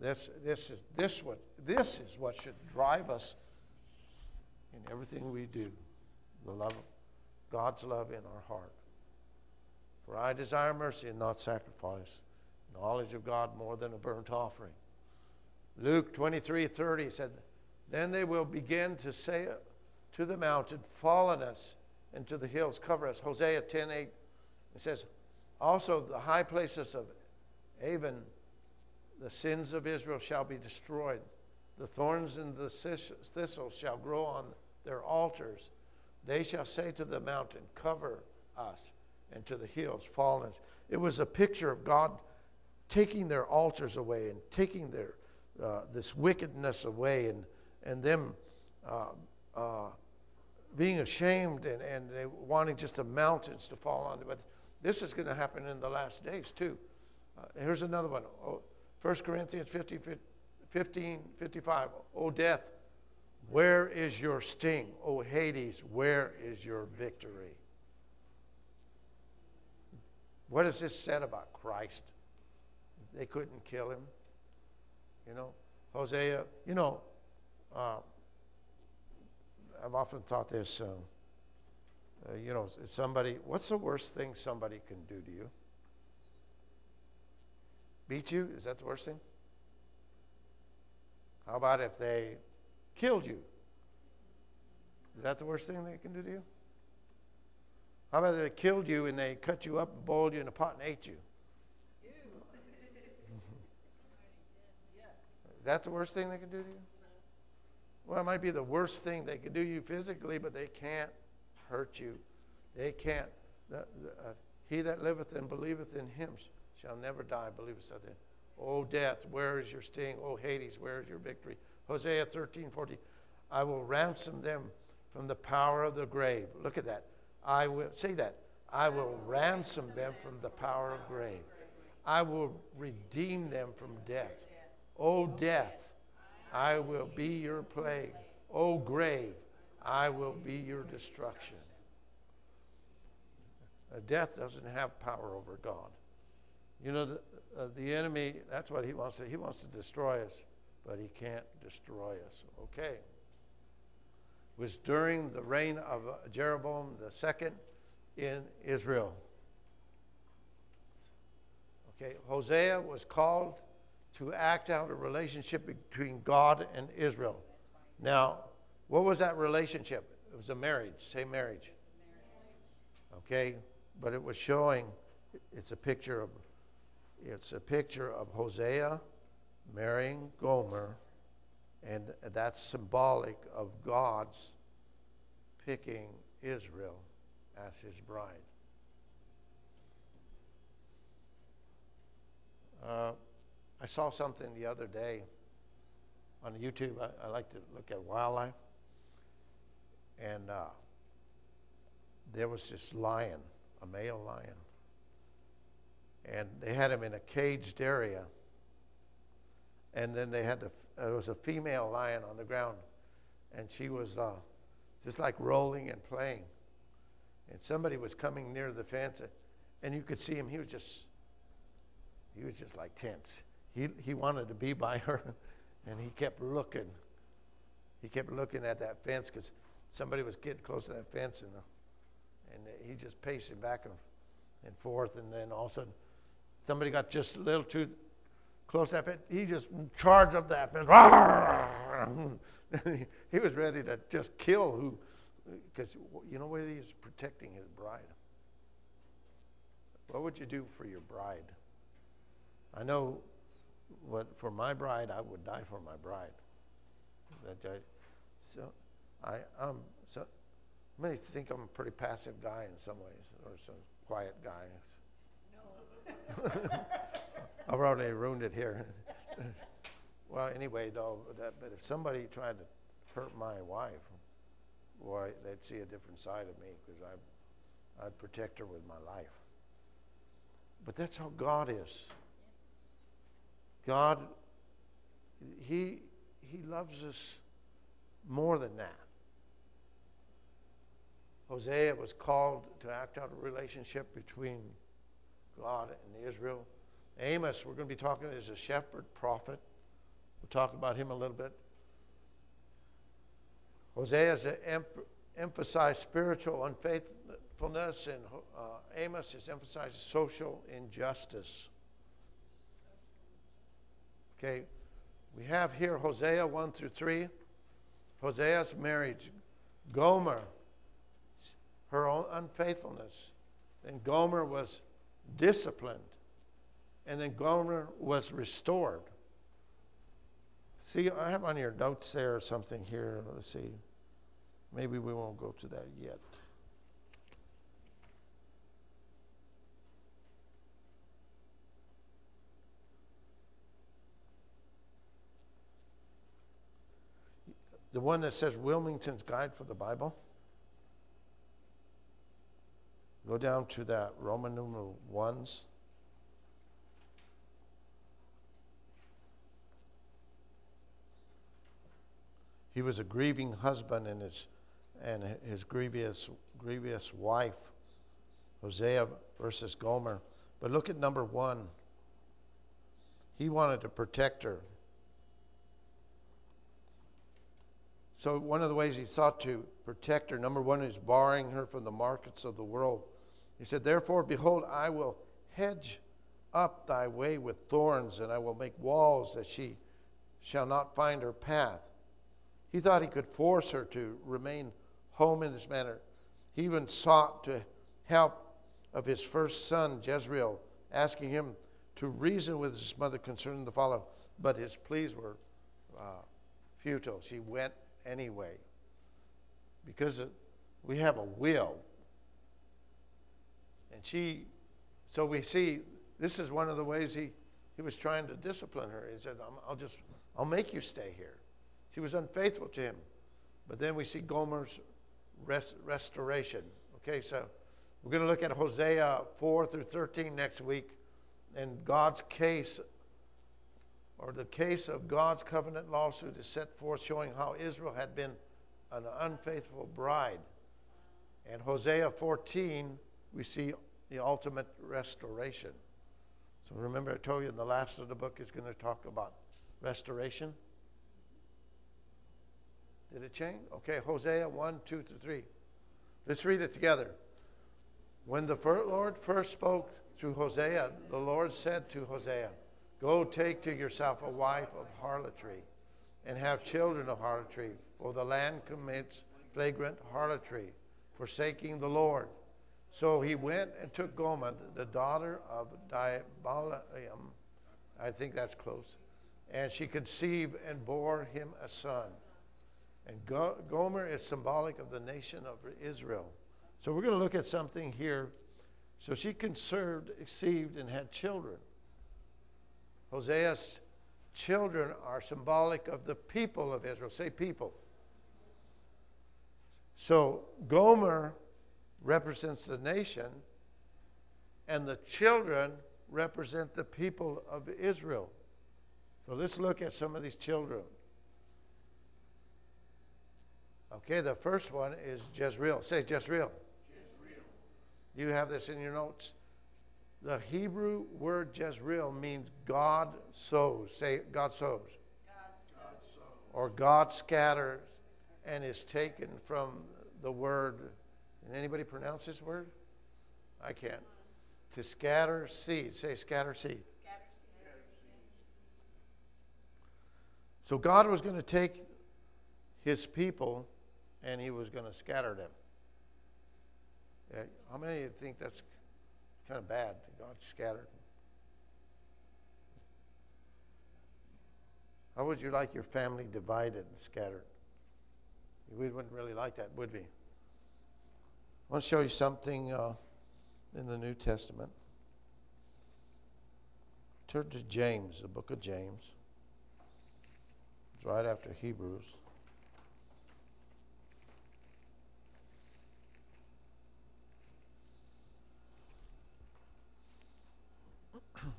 This, this, is, this, what, this is what should drive us in everything we do. The love God's love in our heart. For I desire mercy and not sacrifice, knowledge of God more than a burnt offering. Luke 23 30 said, Then they will begin to say to the mountain, fall on us, and to the hills, cover us. Hosea 10 8, it says, Also the high places of Aven, the sins of Israel shall be destroyed. The thorns and the thistles shall grow on their altars. They shall say to the mountain, Cover us, and to the hills, "Fallen." us. It was a picture of God taking their altars away and taking their uh, this wickedness away and, and them uh, uh, being ashamed and, and they wanting just the mountains to fall on them. But this is going to happen in the last days too. Uh, here's another one. Oh, 1 Corinthians 15, 15, 55. Oh, death, where is your sting? Oh, Hades, where is your victory? What is this said about Christ? They couldn't kill him. You know, Hosea, you know, uh, I've often thought this. Uh, uh, you know, somebody, what's the worst thing somebody can do to you? Beat you? Is that the worst thing? How about if they killed you? Is that the worst thing they can do to you? How about if they killed you and they cut you up and boiled you in a pot and ate you? Is that the worst thing they can do to you? Well, it might be the worst thing they can do you physically, but they can't hurt you. They can't. The, the, uh, he that liveth and believeth in him shall never die, believeth that. O death, where is your sting? O Hades, where is your victory? Hosea 13, 14. I will ransom them from the power of the grave. Look at that. I will, say that. I will ransom them from the power of grave. I will redeem them from death. O death, I will be your plague. O grave, I will be your destruction. Death doesn't have power over God. You know, the, uh, the enemy, that's what he wants to, he wants to destroy us, but he can't destroy us. Okay. It was during the reign of uh, Jeroboam the second in Israel. Okay, Hosea was called to act out a relationship between God and Israel. Now, what was that relationship? It was a marriage. Say marriage. Okay, but it was showing. It's a picture of. It's a picture of Hosea marrying Gomer, and that's symbolic of God's picking Israel as His bride. Uh, I saw something the other day on YouTube. I, I like to look at wildlife. And uh, there was this lion, a male lion. And they had him in a caged area. And then they had, the, there was a female lion on the ground. And she was uh, just like rolling and playing. And somebody was coming near the fence. And you could see him. He was just, he was just like tense. He, he wanted to be by her. And he kept looking. He kept looking at that fence because somebody was getting close to that fence, and, uh, and he just pacing back and, and forth. And then all of a sudden, somebody got just a little too close that fence. He just charged up that fence. he was ready to just kill who, because you know what he is protecting his bride. What would you do for your bride? I know what for my bride, I would die for my bride. That I, so I um so many think I'm a pretty passive guy in some ways, or some quiet guy. I've already ruined it here. well, anyway, though, that, but if somebody tried to hurt my wife, boy, they'd see a different side of me because I, I'd protect her with my life. But that's how God is. God, He, he loves us more than that. Hosea was called to act out a relationship between God and Israel. Amos, we're going to be talking as a shepherd prophet. We'll talk about him a little bit. Hosea is em- emphasized spiritual unfaithfulness, and uh, Amos is emphasized social injustice. Okay, we have here Hosea 1 through 3. Hosea's marriage, Gomer, her own unfaithfulness. Then Gomer was disciplined. And then Gomer was restored. See, I have on your notes there or something here. Let's see. Maybe we won't go to that yet. the one that says Willmington's Guide for the Bible. Go down to that Roman numeral ones. He was a grieving husband and his and his grievous grievous wife, Hosea versus Gomer. But look at number one. He wanted to protect her. So, one of the ways he sought to protect her, number one, is barring her from the markets of the world. He said, Therefore, behold, I will hedge up thy way with thorns, and I will make walls that she shall not find her path. He thought he could force her to remain home in this manner. He even sought to help of his first son, Jezreel, asking him to reason with his mother concerning the follow, but his pleas were uh, futile. She went anyway. Because we have a will. And she, so we see, this is one of the ways he, he was trying to discipline her. He said, I'll just, I'll make you stay here. She was unfaithful to him. But then we see Gomer's rest, restoration. Okay, so we're going to look at Hosea 4 through 13 next week. and God's case, or the case of God's covenant lawsuit is set forth showing how Israel had been an unfaithful bride. And Hosea 14, we see the ultimate restoration. So remember, I told you in the last of the book is going to talk about restoration. Did it change? Okay, Hosea 1, 2 to 3. Let's read it together. When the Lord first spoke through Hosea, the Lord said to Hosea, Go take to yourself a wife of harlotry and have children of harlotry, for the land commits flagrant harlotry, forsaking the Lord. So he went and took Gomer, the daughter of Dibalaam, I think that's close, and she conceived and bore him a son. And Gomer is symbolic of the nation of Israel. So we're going to look at something here. So she conceived, conceived and had children. Hosea's children are symbolic of the people of Israel. Say people. So Gomer represents the nation, and the children represent the people of Israel. So let's look at some of these children. Okay, the first one is Jezreel. Say Jezreel. Jezreel. You have this in your notes. The Hebrew word Jezreel means God sows. Say God sows. God sows. Or God scatters and is taken from the word. Can anybody pronounce this word? I can't. To scatter seed. Say scatter seed. So God was going to take his people and he was going to scatter them. How many of you think that's kind of bad? God scattered. How would you like your family divided and scattered? We wouldn't really like that, would we? I want to show you something uh, in the New Testament. Turn to James, the book of James. It's right after Hebrews. How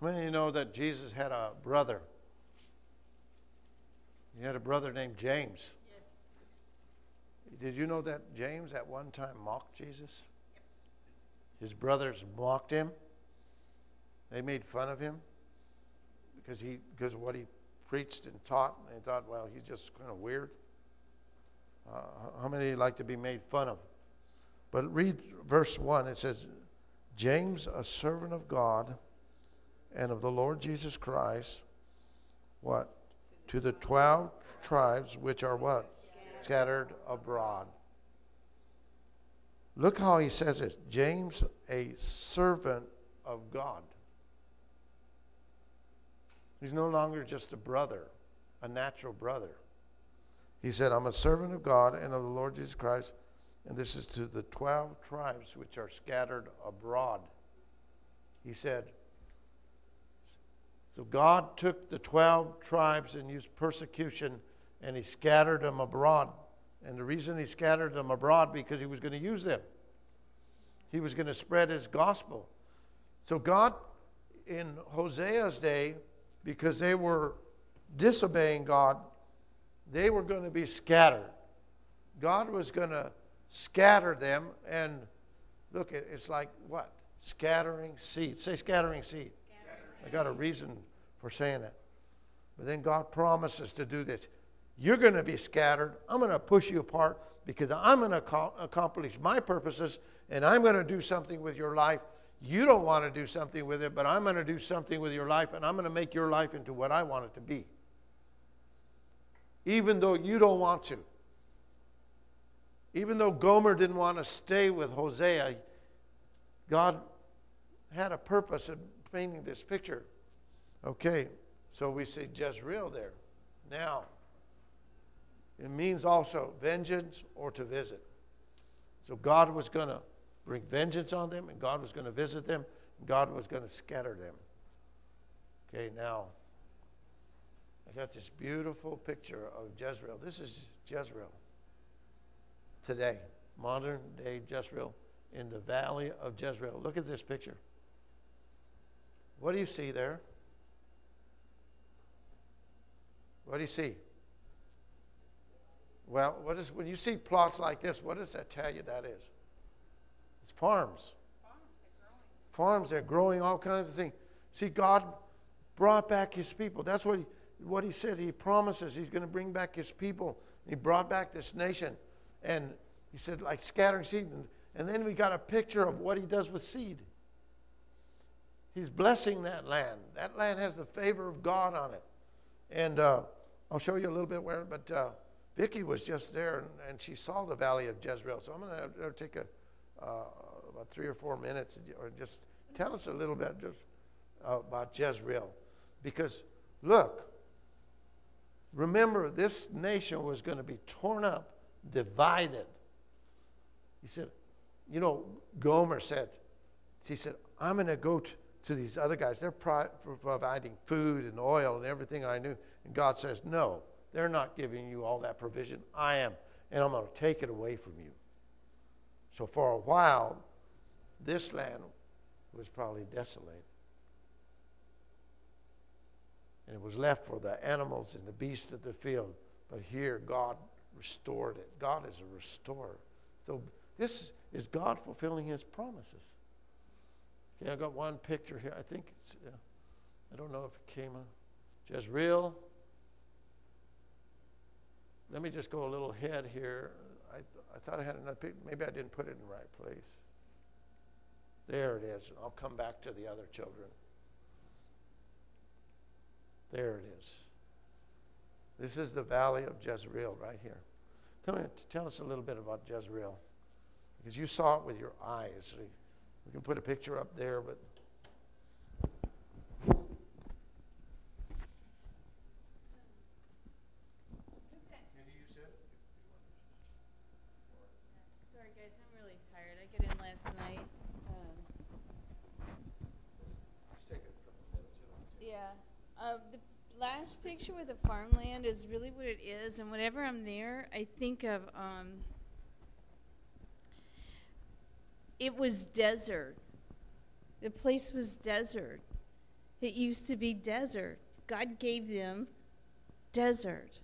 many of you know that Jesus had a brother? He had a brother named James. Yes. Did you know that James at one time mocked Jesus? Yep. His brothers mocked him. They made fun of him because he because of what he preached and taught. And they thought, well, he's just kind of weird. Uh, how many like to be made fun of? But read verse 1. It says, James, a servant of God and of the Lord Jesus Christ, what? To the 12 tribes which are what? Scattered abroad. Look how he says it James, a servant of God. He's no longer just a brother, a natural brother. He said, I'm a servant of God and of the Lord Jesus Christ, and this is to the 12 tribes which are scattered abroad. He said, so God took the 12 tribes and used persecution and he scattered them abroad. And the reason he scattered them abroad because he was going to use them. He was going to spread his gospel. So God in Hosea's day because they were disobeying God, they were going to be scattered. God was going to scatter them and look it's like what? Scattering seed. Say scattering seed. I got a reason for saying that. But then God promises to do this. You're going to be scattered. I'm going to push you apart because I'm going to accomplish my purposes and I'm going to do something with your life. You don't want to do something with it, but I'm going to do something with your life and I'm going to make your life into what I want it to be. Even though you don't want to. Even though Gomer didn't want to stay with Hosea, God had a purpose painting this picture. Okay, so we see Jezreel there. Now, it means also vengeance or to visit. So God was going to bring vengeance on them, and God was going to visit them, and God was going to scatter them. Okay, now, I got this beautiful picture of Jezreel. This is Jezreel today. modern day Jezreel, in the valley of Jezreel. Look at this picture. What do you see there? What do you see? Well, what is when you see plots like this? What does that tell you that is? It's farms. Farms. They're growing all kinds of things. See, God brought back His people. That's what He, what He said. He promises He's going to bring back His people. He brought back this nation, and He said like scattering seed. And, and then we got a picture of what He does with seed. He's blessing that land. That land has the favor of God on it. And uh, I'll show you a little bit where, but uh, Vicki was just there and, and, she saw the valley of Jezreel. So I'm going to take a, uh, about three or four minutes or just tell us a little bit just about Jezreel. Because look, remember this nation was going to be torn up, divided. He said, you know, Gomer said, he said, I'm going to go to to these other guys. They're pro- providing food and oil and everything I knew. And God says, No, they're not giving you all that provision. I am. And I'm going to take it away from you. So for a while, this land was probably desolated. And it was left for the animals and the beasts of the field. But here, God restored it. God is a restorer. So this is God fulfilling his promises. Okay, I got one picture here. I think it's, uh, I don't know if it came up. Jezreel. Let me just go a little ahead here. I, th- I thought I had another picture. Maybe I didn't put it in the right place. There it is. I'll come back to the other children. There it is. This is the valley of Jezreel right here. Come here, tell us a little bit about Jezreel. Because you saw it with your eyes. We can put a picture up there, but. Sorry, guys, I'm really tired. I get in last night. Um, yeah. Uh, the last picture with the farmland is really what it is, and whenever I'm there, I think of um, it was desert. The place was desert. It used to be desert. God gave them desert.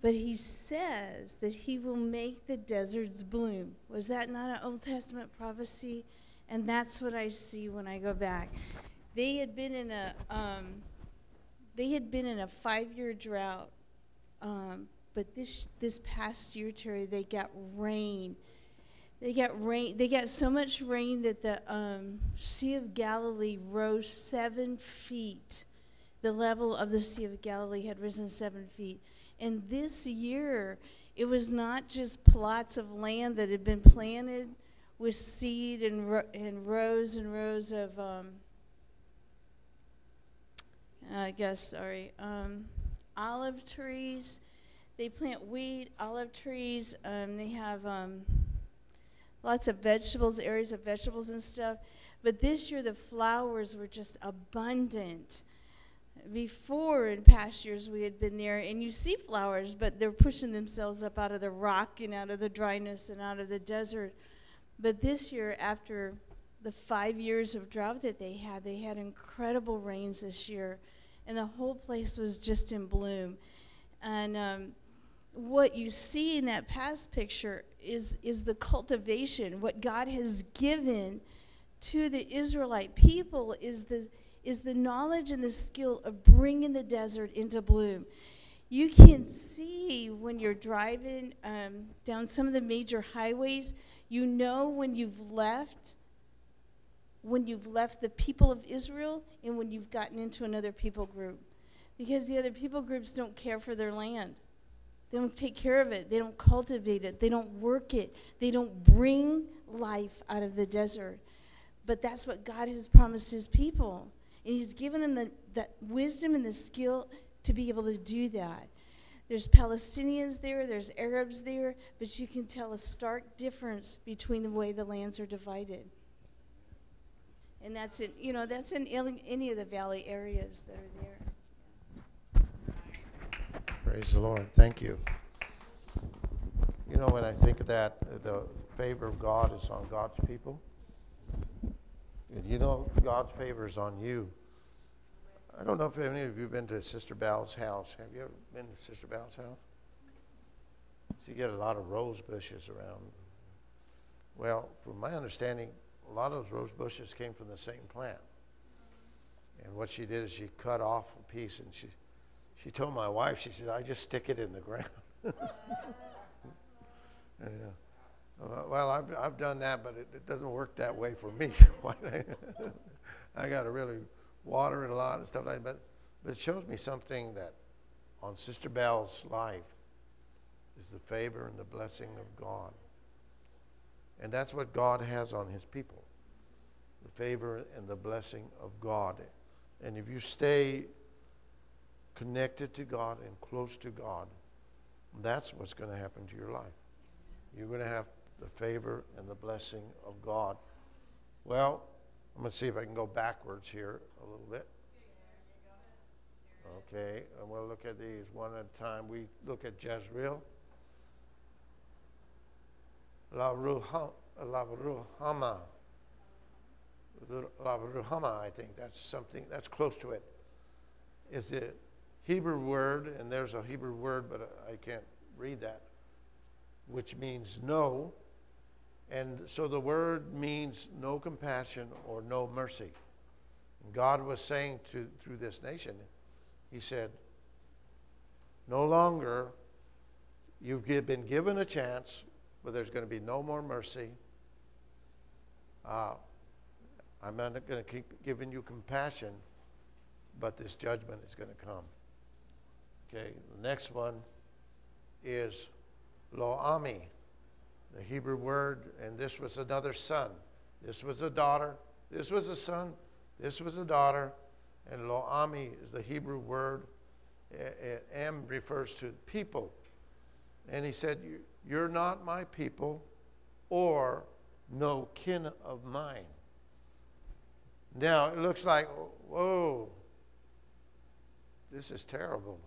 But he says that he will make the deserts bloom. Was that not an Old Testament prophecy? And that's what I see when I go back. They had been in a um, they had been in a five-year drought, um, but this this past year, Terry, they got rain. They got rain. They got so much rain that the um, Sea of Galilee rose seven feet. The level of the Sea of Galilee had risen seven feet. And this year, it was not just plots of land that had been planted with seed and, ro- and rows and rows of, um, I guess, sorry, um, olive trees. They plant wheat, olive trees. Um, they have um, lots of vegetables, areas of vegetables and stuff. But this year, the flowers were just abundant. Before in past years we had been there and you see flowers but they're pushing themselves up out of the rock and out of the dryness and out of the desert. But this year after the five years of drought that they had they had incredible rains this year. And the whole place was just in bloom. And um, what you see in that past picture is is the cultivation what god has given to the israelite people is the is the knowledge and the skill of bringing the desert into bloom. You can see when you're driving um, down some of the major highways, you know when you've left, when you've left the people of Israel, and when you've gotten into another people group. Because the other people groups don't care for their land. They don't take care of it. They don't cultivate it. They don't work it. They don't bring life out of the desert. But that's what God has promised his people. And he's given them the, that wisdom and the skill to be able to do that. There's Palestinians there, there's Arabs there, but you can tell a stark difference between the way the lands are divided. And that's in, you know, that's in any of the valley areas that are there. Praise the Lord. Thank you. You know, when I think of that, uh, the favor of God is on God's people. And you know, God's favor is on you. I don't know if any of you have been to Sister Bal's house. Have you ever been to Sister Bal's house? So you get a lot of rose bushes around. Well, from my understanding, a lot of those rose bushes came from the same plant. And what she did is she cut off a piece and she, she told my wife, she said, I just stick it in the ground. Well, I've, I've done that, but it, it doesn't work that way for me. I- I gotta really water it a lot and stuff like that. But, but it shows me something that on Sister Bell's life is the favor and the blessing of God. And that's what God has on his people. The favor and the blessing of God. And if you stay connected to God and close to God, that's what's going to happen to your life. You're going to have the favor and the blessing of God. Well, I'm going to see if I can go backwards here a little bit. Okay, and we'll look at these one at a time. We look at Jezreel. La Ruha- La Ruhama. La Ruhama, I think that's something, that's close to it. Is the Hebrew word, and there's a Hebrew word, but I can't read that, which means no. And so the word means no compassion or no mercy. And God was saying to through this nation, He said, No longer you've been given a chance, but there's going to be no more mercy. Uh, I'm not going to keep giving you compassion, but this judgment is going to come. Okay, the next one is Lo-ammi, the Hebrew word, and this was another son. This was a daughter. This was a son. This was a daughter. And Lo-ammi is the Hebrew word. Am refers to people. And he said, You're not my people or no kin of mine. Now it looks like, oh, whoa, this is terrible.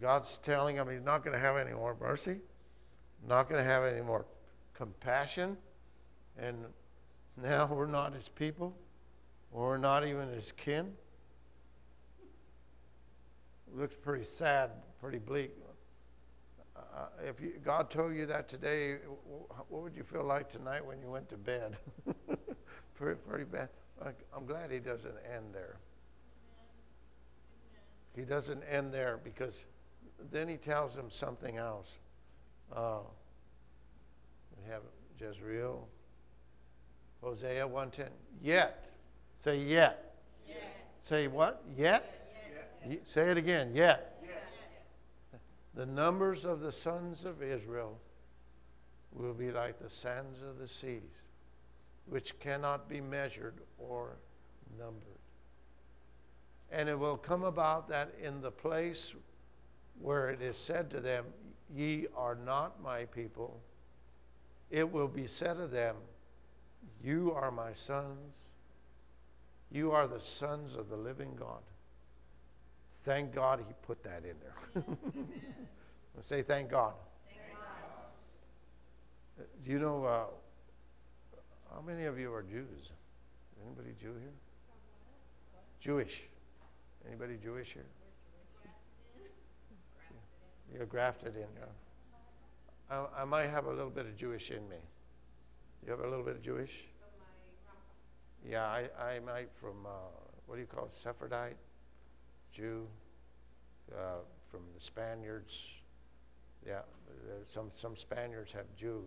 God's telling him he's not going to have any more mercy, not going to have any more compassion, and now we're not his people, or we're not even his kin. Looks pretty sad, pretty bleak. Uh, if you, God told you that today, what would you feel like tonight when you went to bed? pretty, pretty bad. I'm glad he doesn't end there. He doesn't end there because then he tells them something else. Uh, we have Jezreel, Hosea 110. Yet. Say yet. yet. Say what? Yet? Ye- Say it again. Yet. The numbers of the sons of Israel will be like the sands of the seas, which cannot be measured or numbered. And it will come about that in the place where it is said to them, Ye are not my people, it will be said of them, You are my sons, you are the sons of the living God. Thank God he put that in there. Say thank God. Uh, Do you know uh, how many of you are Jews? Anybody Jew here? Jewish. Anybody Jewish here? You're grafted in. Yeah. I, I might have a little bit of Jewish in me. You have a little bit of Jewish? Yeah, I, I might from, uh, what do you call it, Sephardite? Jew, uh, from the Spaniards. Yeah, uh, some, some Spaniards have Jew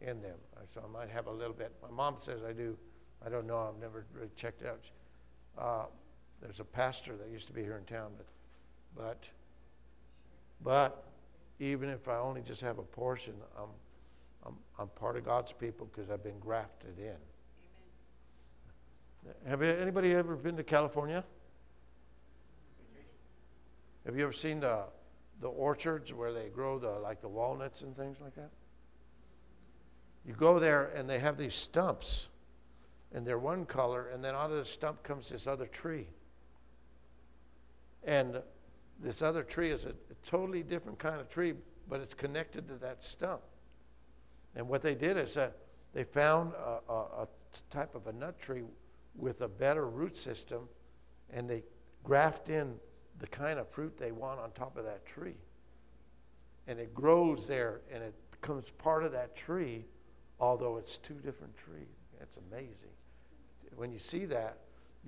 in them, Uh, so I might have a little bit. My mom says I do. I don't know. I've never really checked it out. Uh, there's a pastor that used to be here in town, but, but, but even if I only just have a portion, I'm, I'm, I'm part of God's people because I've been grafted in. Have you- anybody ever been to California? Have you ever seen the, the orchards where they grow the, like the walnuts and things like that? You go there and they have these stumps and they're one color and then out of the stump comes this other tree. And this other tree is a, a totally different kind of tree, but it's connected to that stump. And what they did is that they found a, a, a type of a nut tree with a better root system, and they graft in the kind of fruit they want on top of that tree. And it grows there, and it becomes part of that tree, although it's two different trees. It's amazing. When you see that,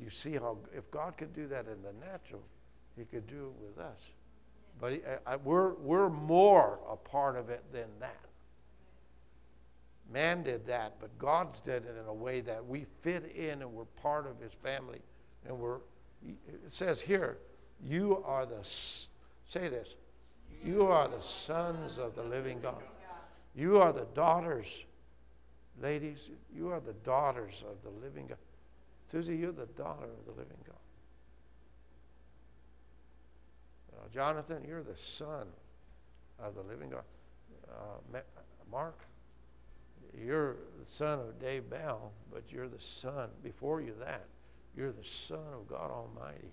you see how if God could do that in the natural, He could do it with us. But he, I, we're, we're more a part of it than that. Man did that, but God's did it in a way that we fit in and we're part of His family. And we're, it says here, you are the, say this, you are the sons of the living God. You are the daughters, ladies, you are the daughters of the living God. Susie, you're the daughter of the living God. Uh, Jonathan, you're the son of the living God. Uh, Mark, you're the son of Dave Bell, but you're the son, before you that, you're the son of God Almighty.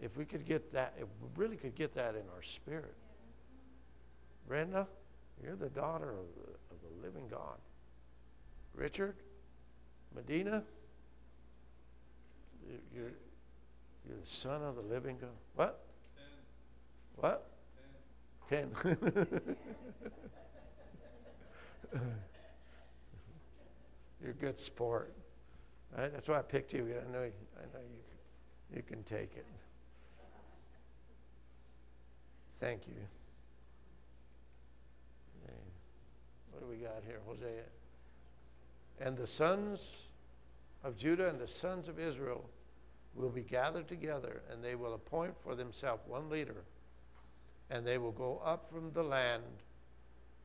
If we could get that, if we really could get that in our spirit. Brenda, you're the daughter of the, of the living God. Richard, Medina, you're, you're the son of the living God. What? Ten. What? Ten. Ten. you're a good sport. Right? That's why I picked you. I know, I know you, you can take it. Thank you. What do we got here, Hosea? And the sons of Judah and the sons of Israel will be gathered together, and they will appoint for themselves one leader, and they will go up from the land,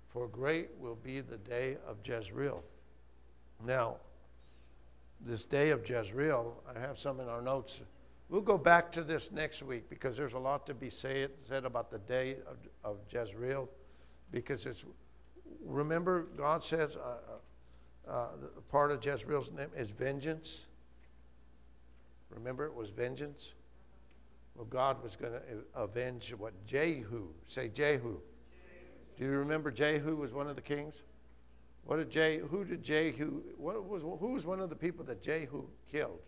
for great will be the day of Jezreel. Now, this day of Jezreel, I have some in our notes. We'll go back to this next week because there's a lot to be say, said about the day of, of Jezreel. Because it's, remember, God says uh, uh, uh part of Jezreel's name is vengeance. Remember, it was vengeance? Well, God was going to avenge what? Jehu. Say Jehu. Do you remember Jehu was one of the kings? What did Jehu, who did Jehu, what was, who was one of the people that Jehu killed?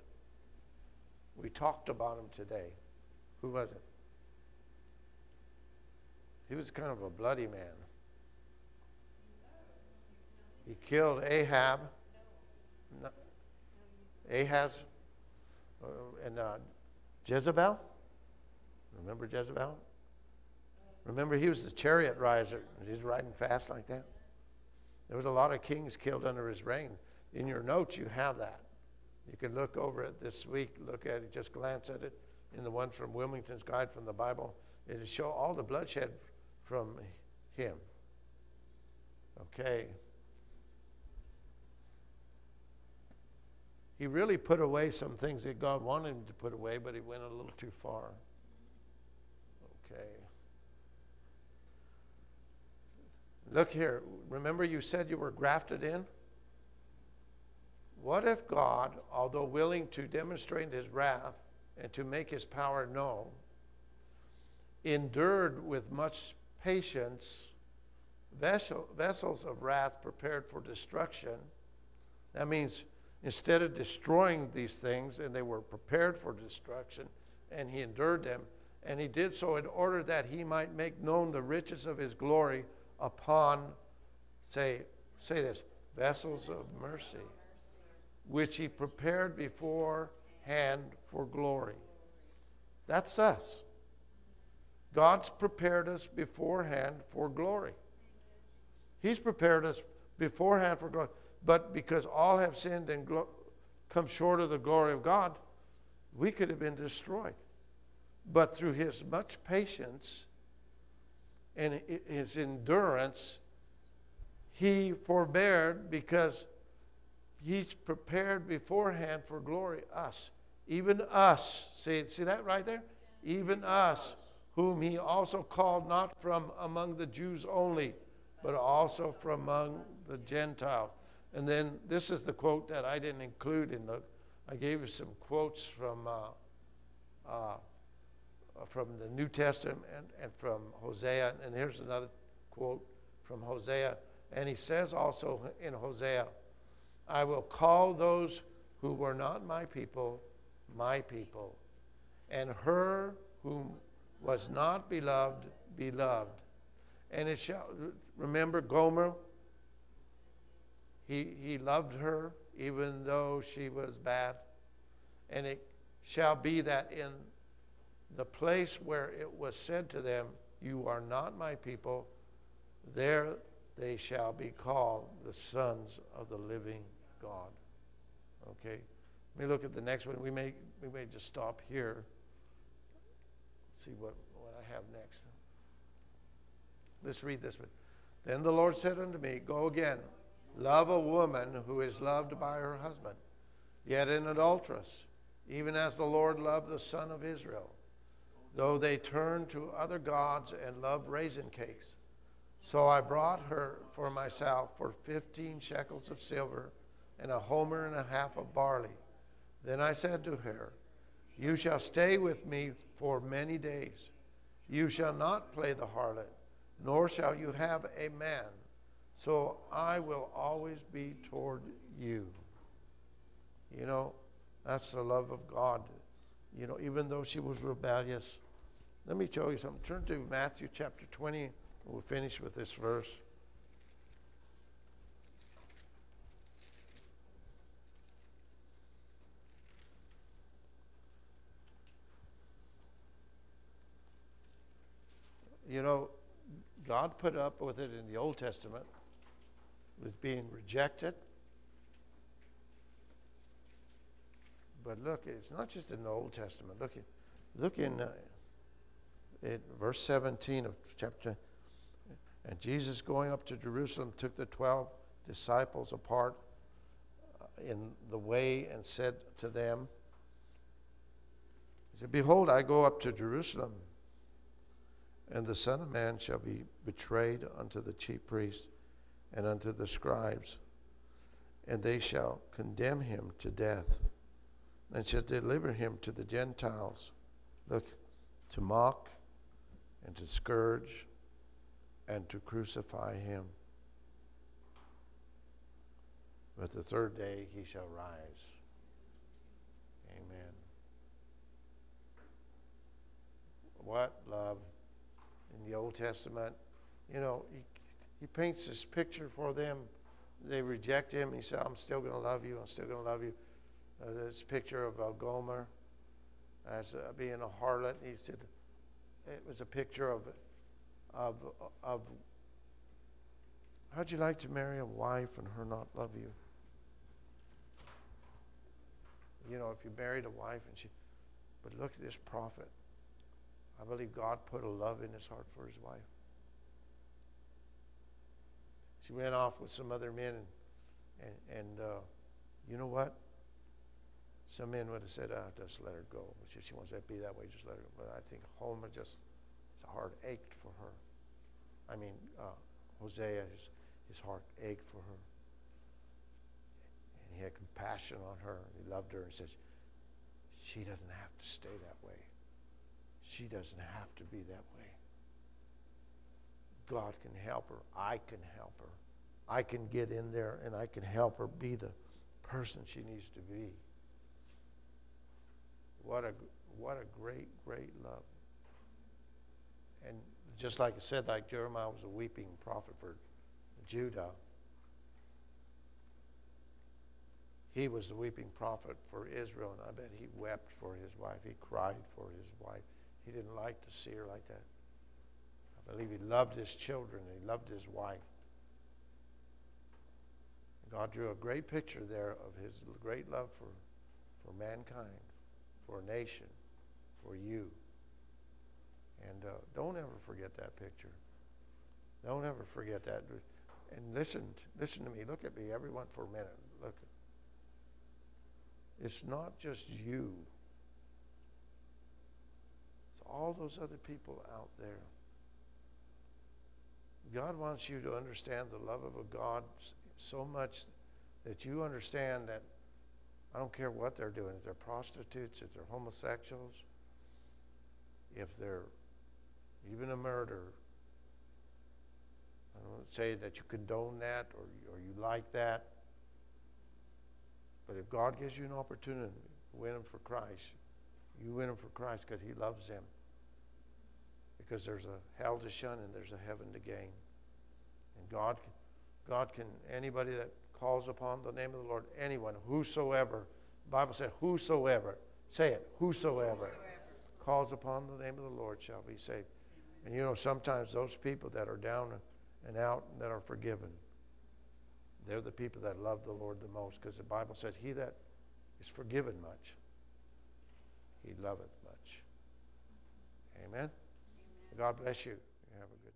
We talked about him today. Who was it? He was kind of a bloody man. He killed Ahab, no. Ahaz, and uh, Jezebel. Remember Jezebel? Remember, he was the chariot rider. He's riding fast like that. There was a lot of kings killed under his reign. In your notes, you have that. You can look over it this week, look at it, just glance at it in the one from Willmington's Guide from the Bible. It'll show all the bloodshed from him. Okay. He really put away some things that God wanted him to put away, but he went a little too far. Okay. Look here. Remember, you said you were grafted in? What if God, although willing to demonstrate his wrath and to make his power known, endured with much patience vessel, vessels of wrath prepared for destruction? That means instead of destroying these things, and they were prepared for destruction, and he endured them, and he did so in order that he might make known the riches of his glory upon, say, say this, vessels of mercy which he prepared beforehand for glory. That's us. God's prepared us beforehand for glory. He's prepared us beforehand for glory. But because all have sinned and glo- come short of the glory of God, we could have been destroyed. But through his much patience and his endurance, he forbeared because He's prepared beforehand for glory us. Even us. See, see that right there? Even us, whom he also called not from among the Jews only, but also from among the Gentiles. And then this is the quote that I didn't include in the. I gave you some quotes from uh, uh, from the New Testament and, and from Hosea. And here's another quote from Hosea. And he says also in Hosea, I will call those who were not my people, my people, and her whom was not beloved, beloved. And it shall, remember Gomer? He, he loved her even though she was bad. And it shall be that in the place where it was said to them, You are not my people, there they shall be called the sons of the living God. Okay? Let me look at the next one. We may, we may just stop here. See what, what I have next. Let's read this one. Then the Lord said unto me, Go again, love a woman who is loved by her husband, yet an adulteress, even as the Lord loved the son of Israel, though they turned to other gods and loved raisin cakes. So I brought her for myself for fifteen shekels of silver and a homer and a half of barley. Then I said to her, You shall stay with me for many days. You shall not play the harlot, nor shall you have a man. So I will always be toward you. You know, that's the love of God. You know, even though she was rebellious. Let me show you something. Turn to Matthew chapter 20. We'll finish with this verse. You know, God put up with it in the Old Testament, with being rejected. But look, it's not just in the Old Testament. Look, look in, uh, in verse 17 of chapter. And Jesus, going up to Jerusalem, took the twelve disciples apart uh, in the way and said to them, He said, Behold, I go up to Jerusalem and the Son of Man shall be betrayed unto the chief priests and unto the scribes, and they shall condemn him to death, and shall deliver him to the Gentiles. Look, to mock and to scourge and to crucify him. But the third day he shall rise. Amen. What love in the Old Testament. You know, he, paints this picture for them. They reject him. He said, I'm still going to love you. I'm still going to love you. Uh, this picture of uh, Gomer as uh, being a harlot. He said it was a picture of, of, of how'd you like to marry a wife and her not love you? You know, if you married a wife and she, but look at this prophet. I believe God put a love in his heart for his wife. She went off with some other men, and, and, and uh, you know what? Some men would have said, oh, just let her go. If she wants to be that way, just let her go. But I think Homer just, his heart ached for her. I mean, uh, Hosea, his, his heart ached for her. And he had compassion on her. He loved her and said, she doesn't have to stay that way. She doesn't have to be that way. God can help her. I can help her. I can get in there and I can help her be the person she needs to be. What a, what a great, great love. And just like I said, like Jeremiah was a weeping prophet for Judah, he was the weeping prophet for Israel, and I bet he wept for his wife. He cried for his wife. He didn't like to see her like that. I believe he loved his children. He loved his wife. God drew a great picture there of his great love for, for mankind, for a nation, for you. And uh, don't ever forget that picture. Don't ever forget that. And listen, listen to me. Look at me, everyone, for a minute. Look. It's not just you It's all those other people out there. God wants you to understand the love of a God so much that you understand that I don't care what they're doing, if they're prostitutes, if they're homosexuals, if they're even a murder, I don't say that you condone that or, or you like that. But if God gives you an opportunity win them for Christ, you win them for Christ because He loves them. Because there's a hell to shun and there's a heaven to gain. And God, God can, anybody that calls upon the name of the Lord, anyone, whosoever, Bible says, whosoever, say it, whosoever, calls upon the name of the Lord shall be saved. And you know, sometimes those people that are down and out and that are forgiven, they're the people that love the Lord the most because the Bible says, He that is forgiven much, he loveth much. Amen? God bless you. Have a good.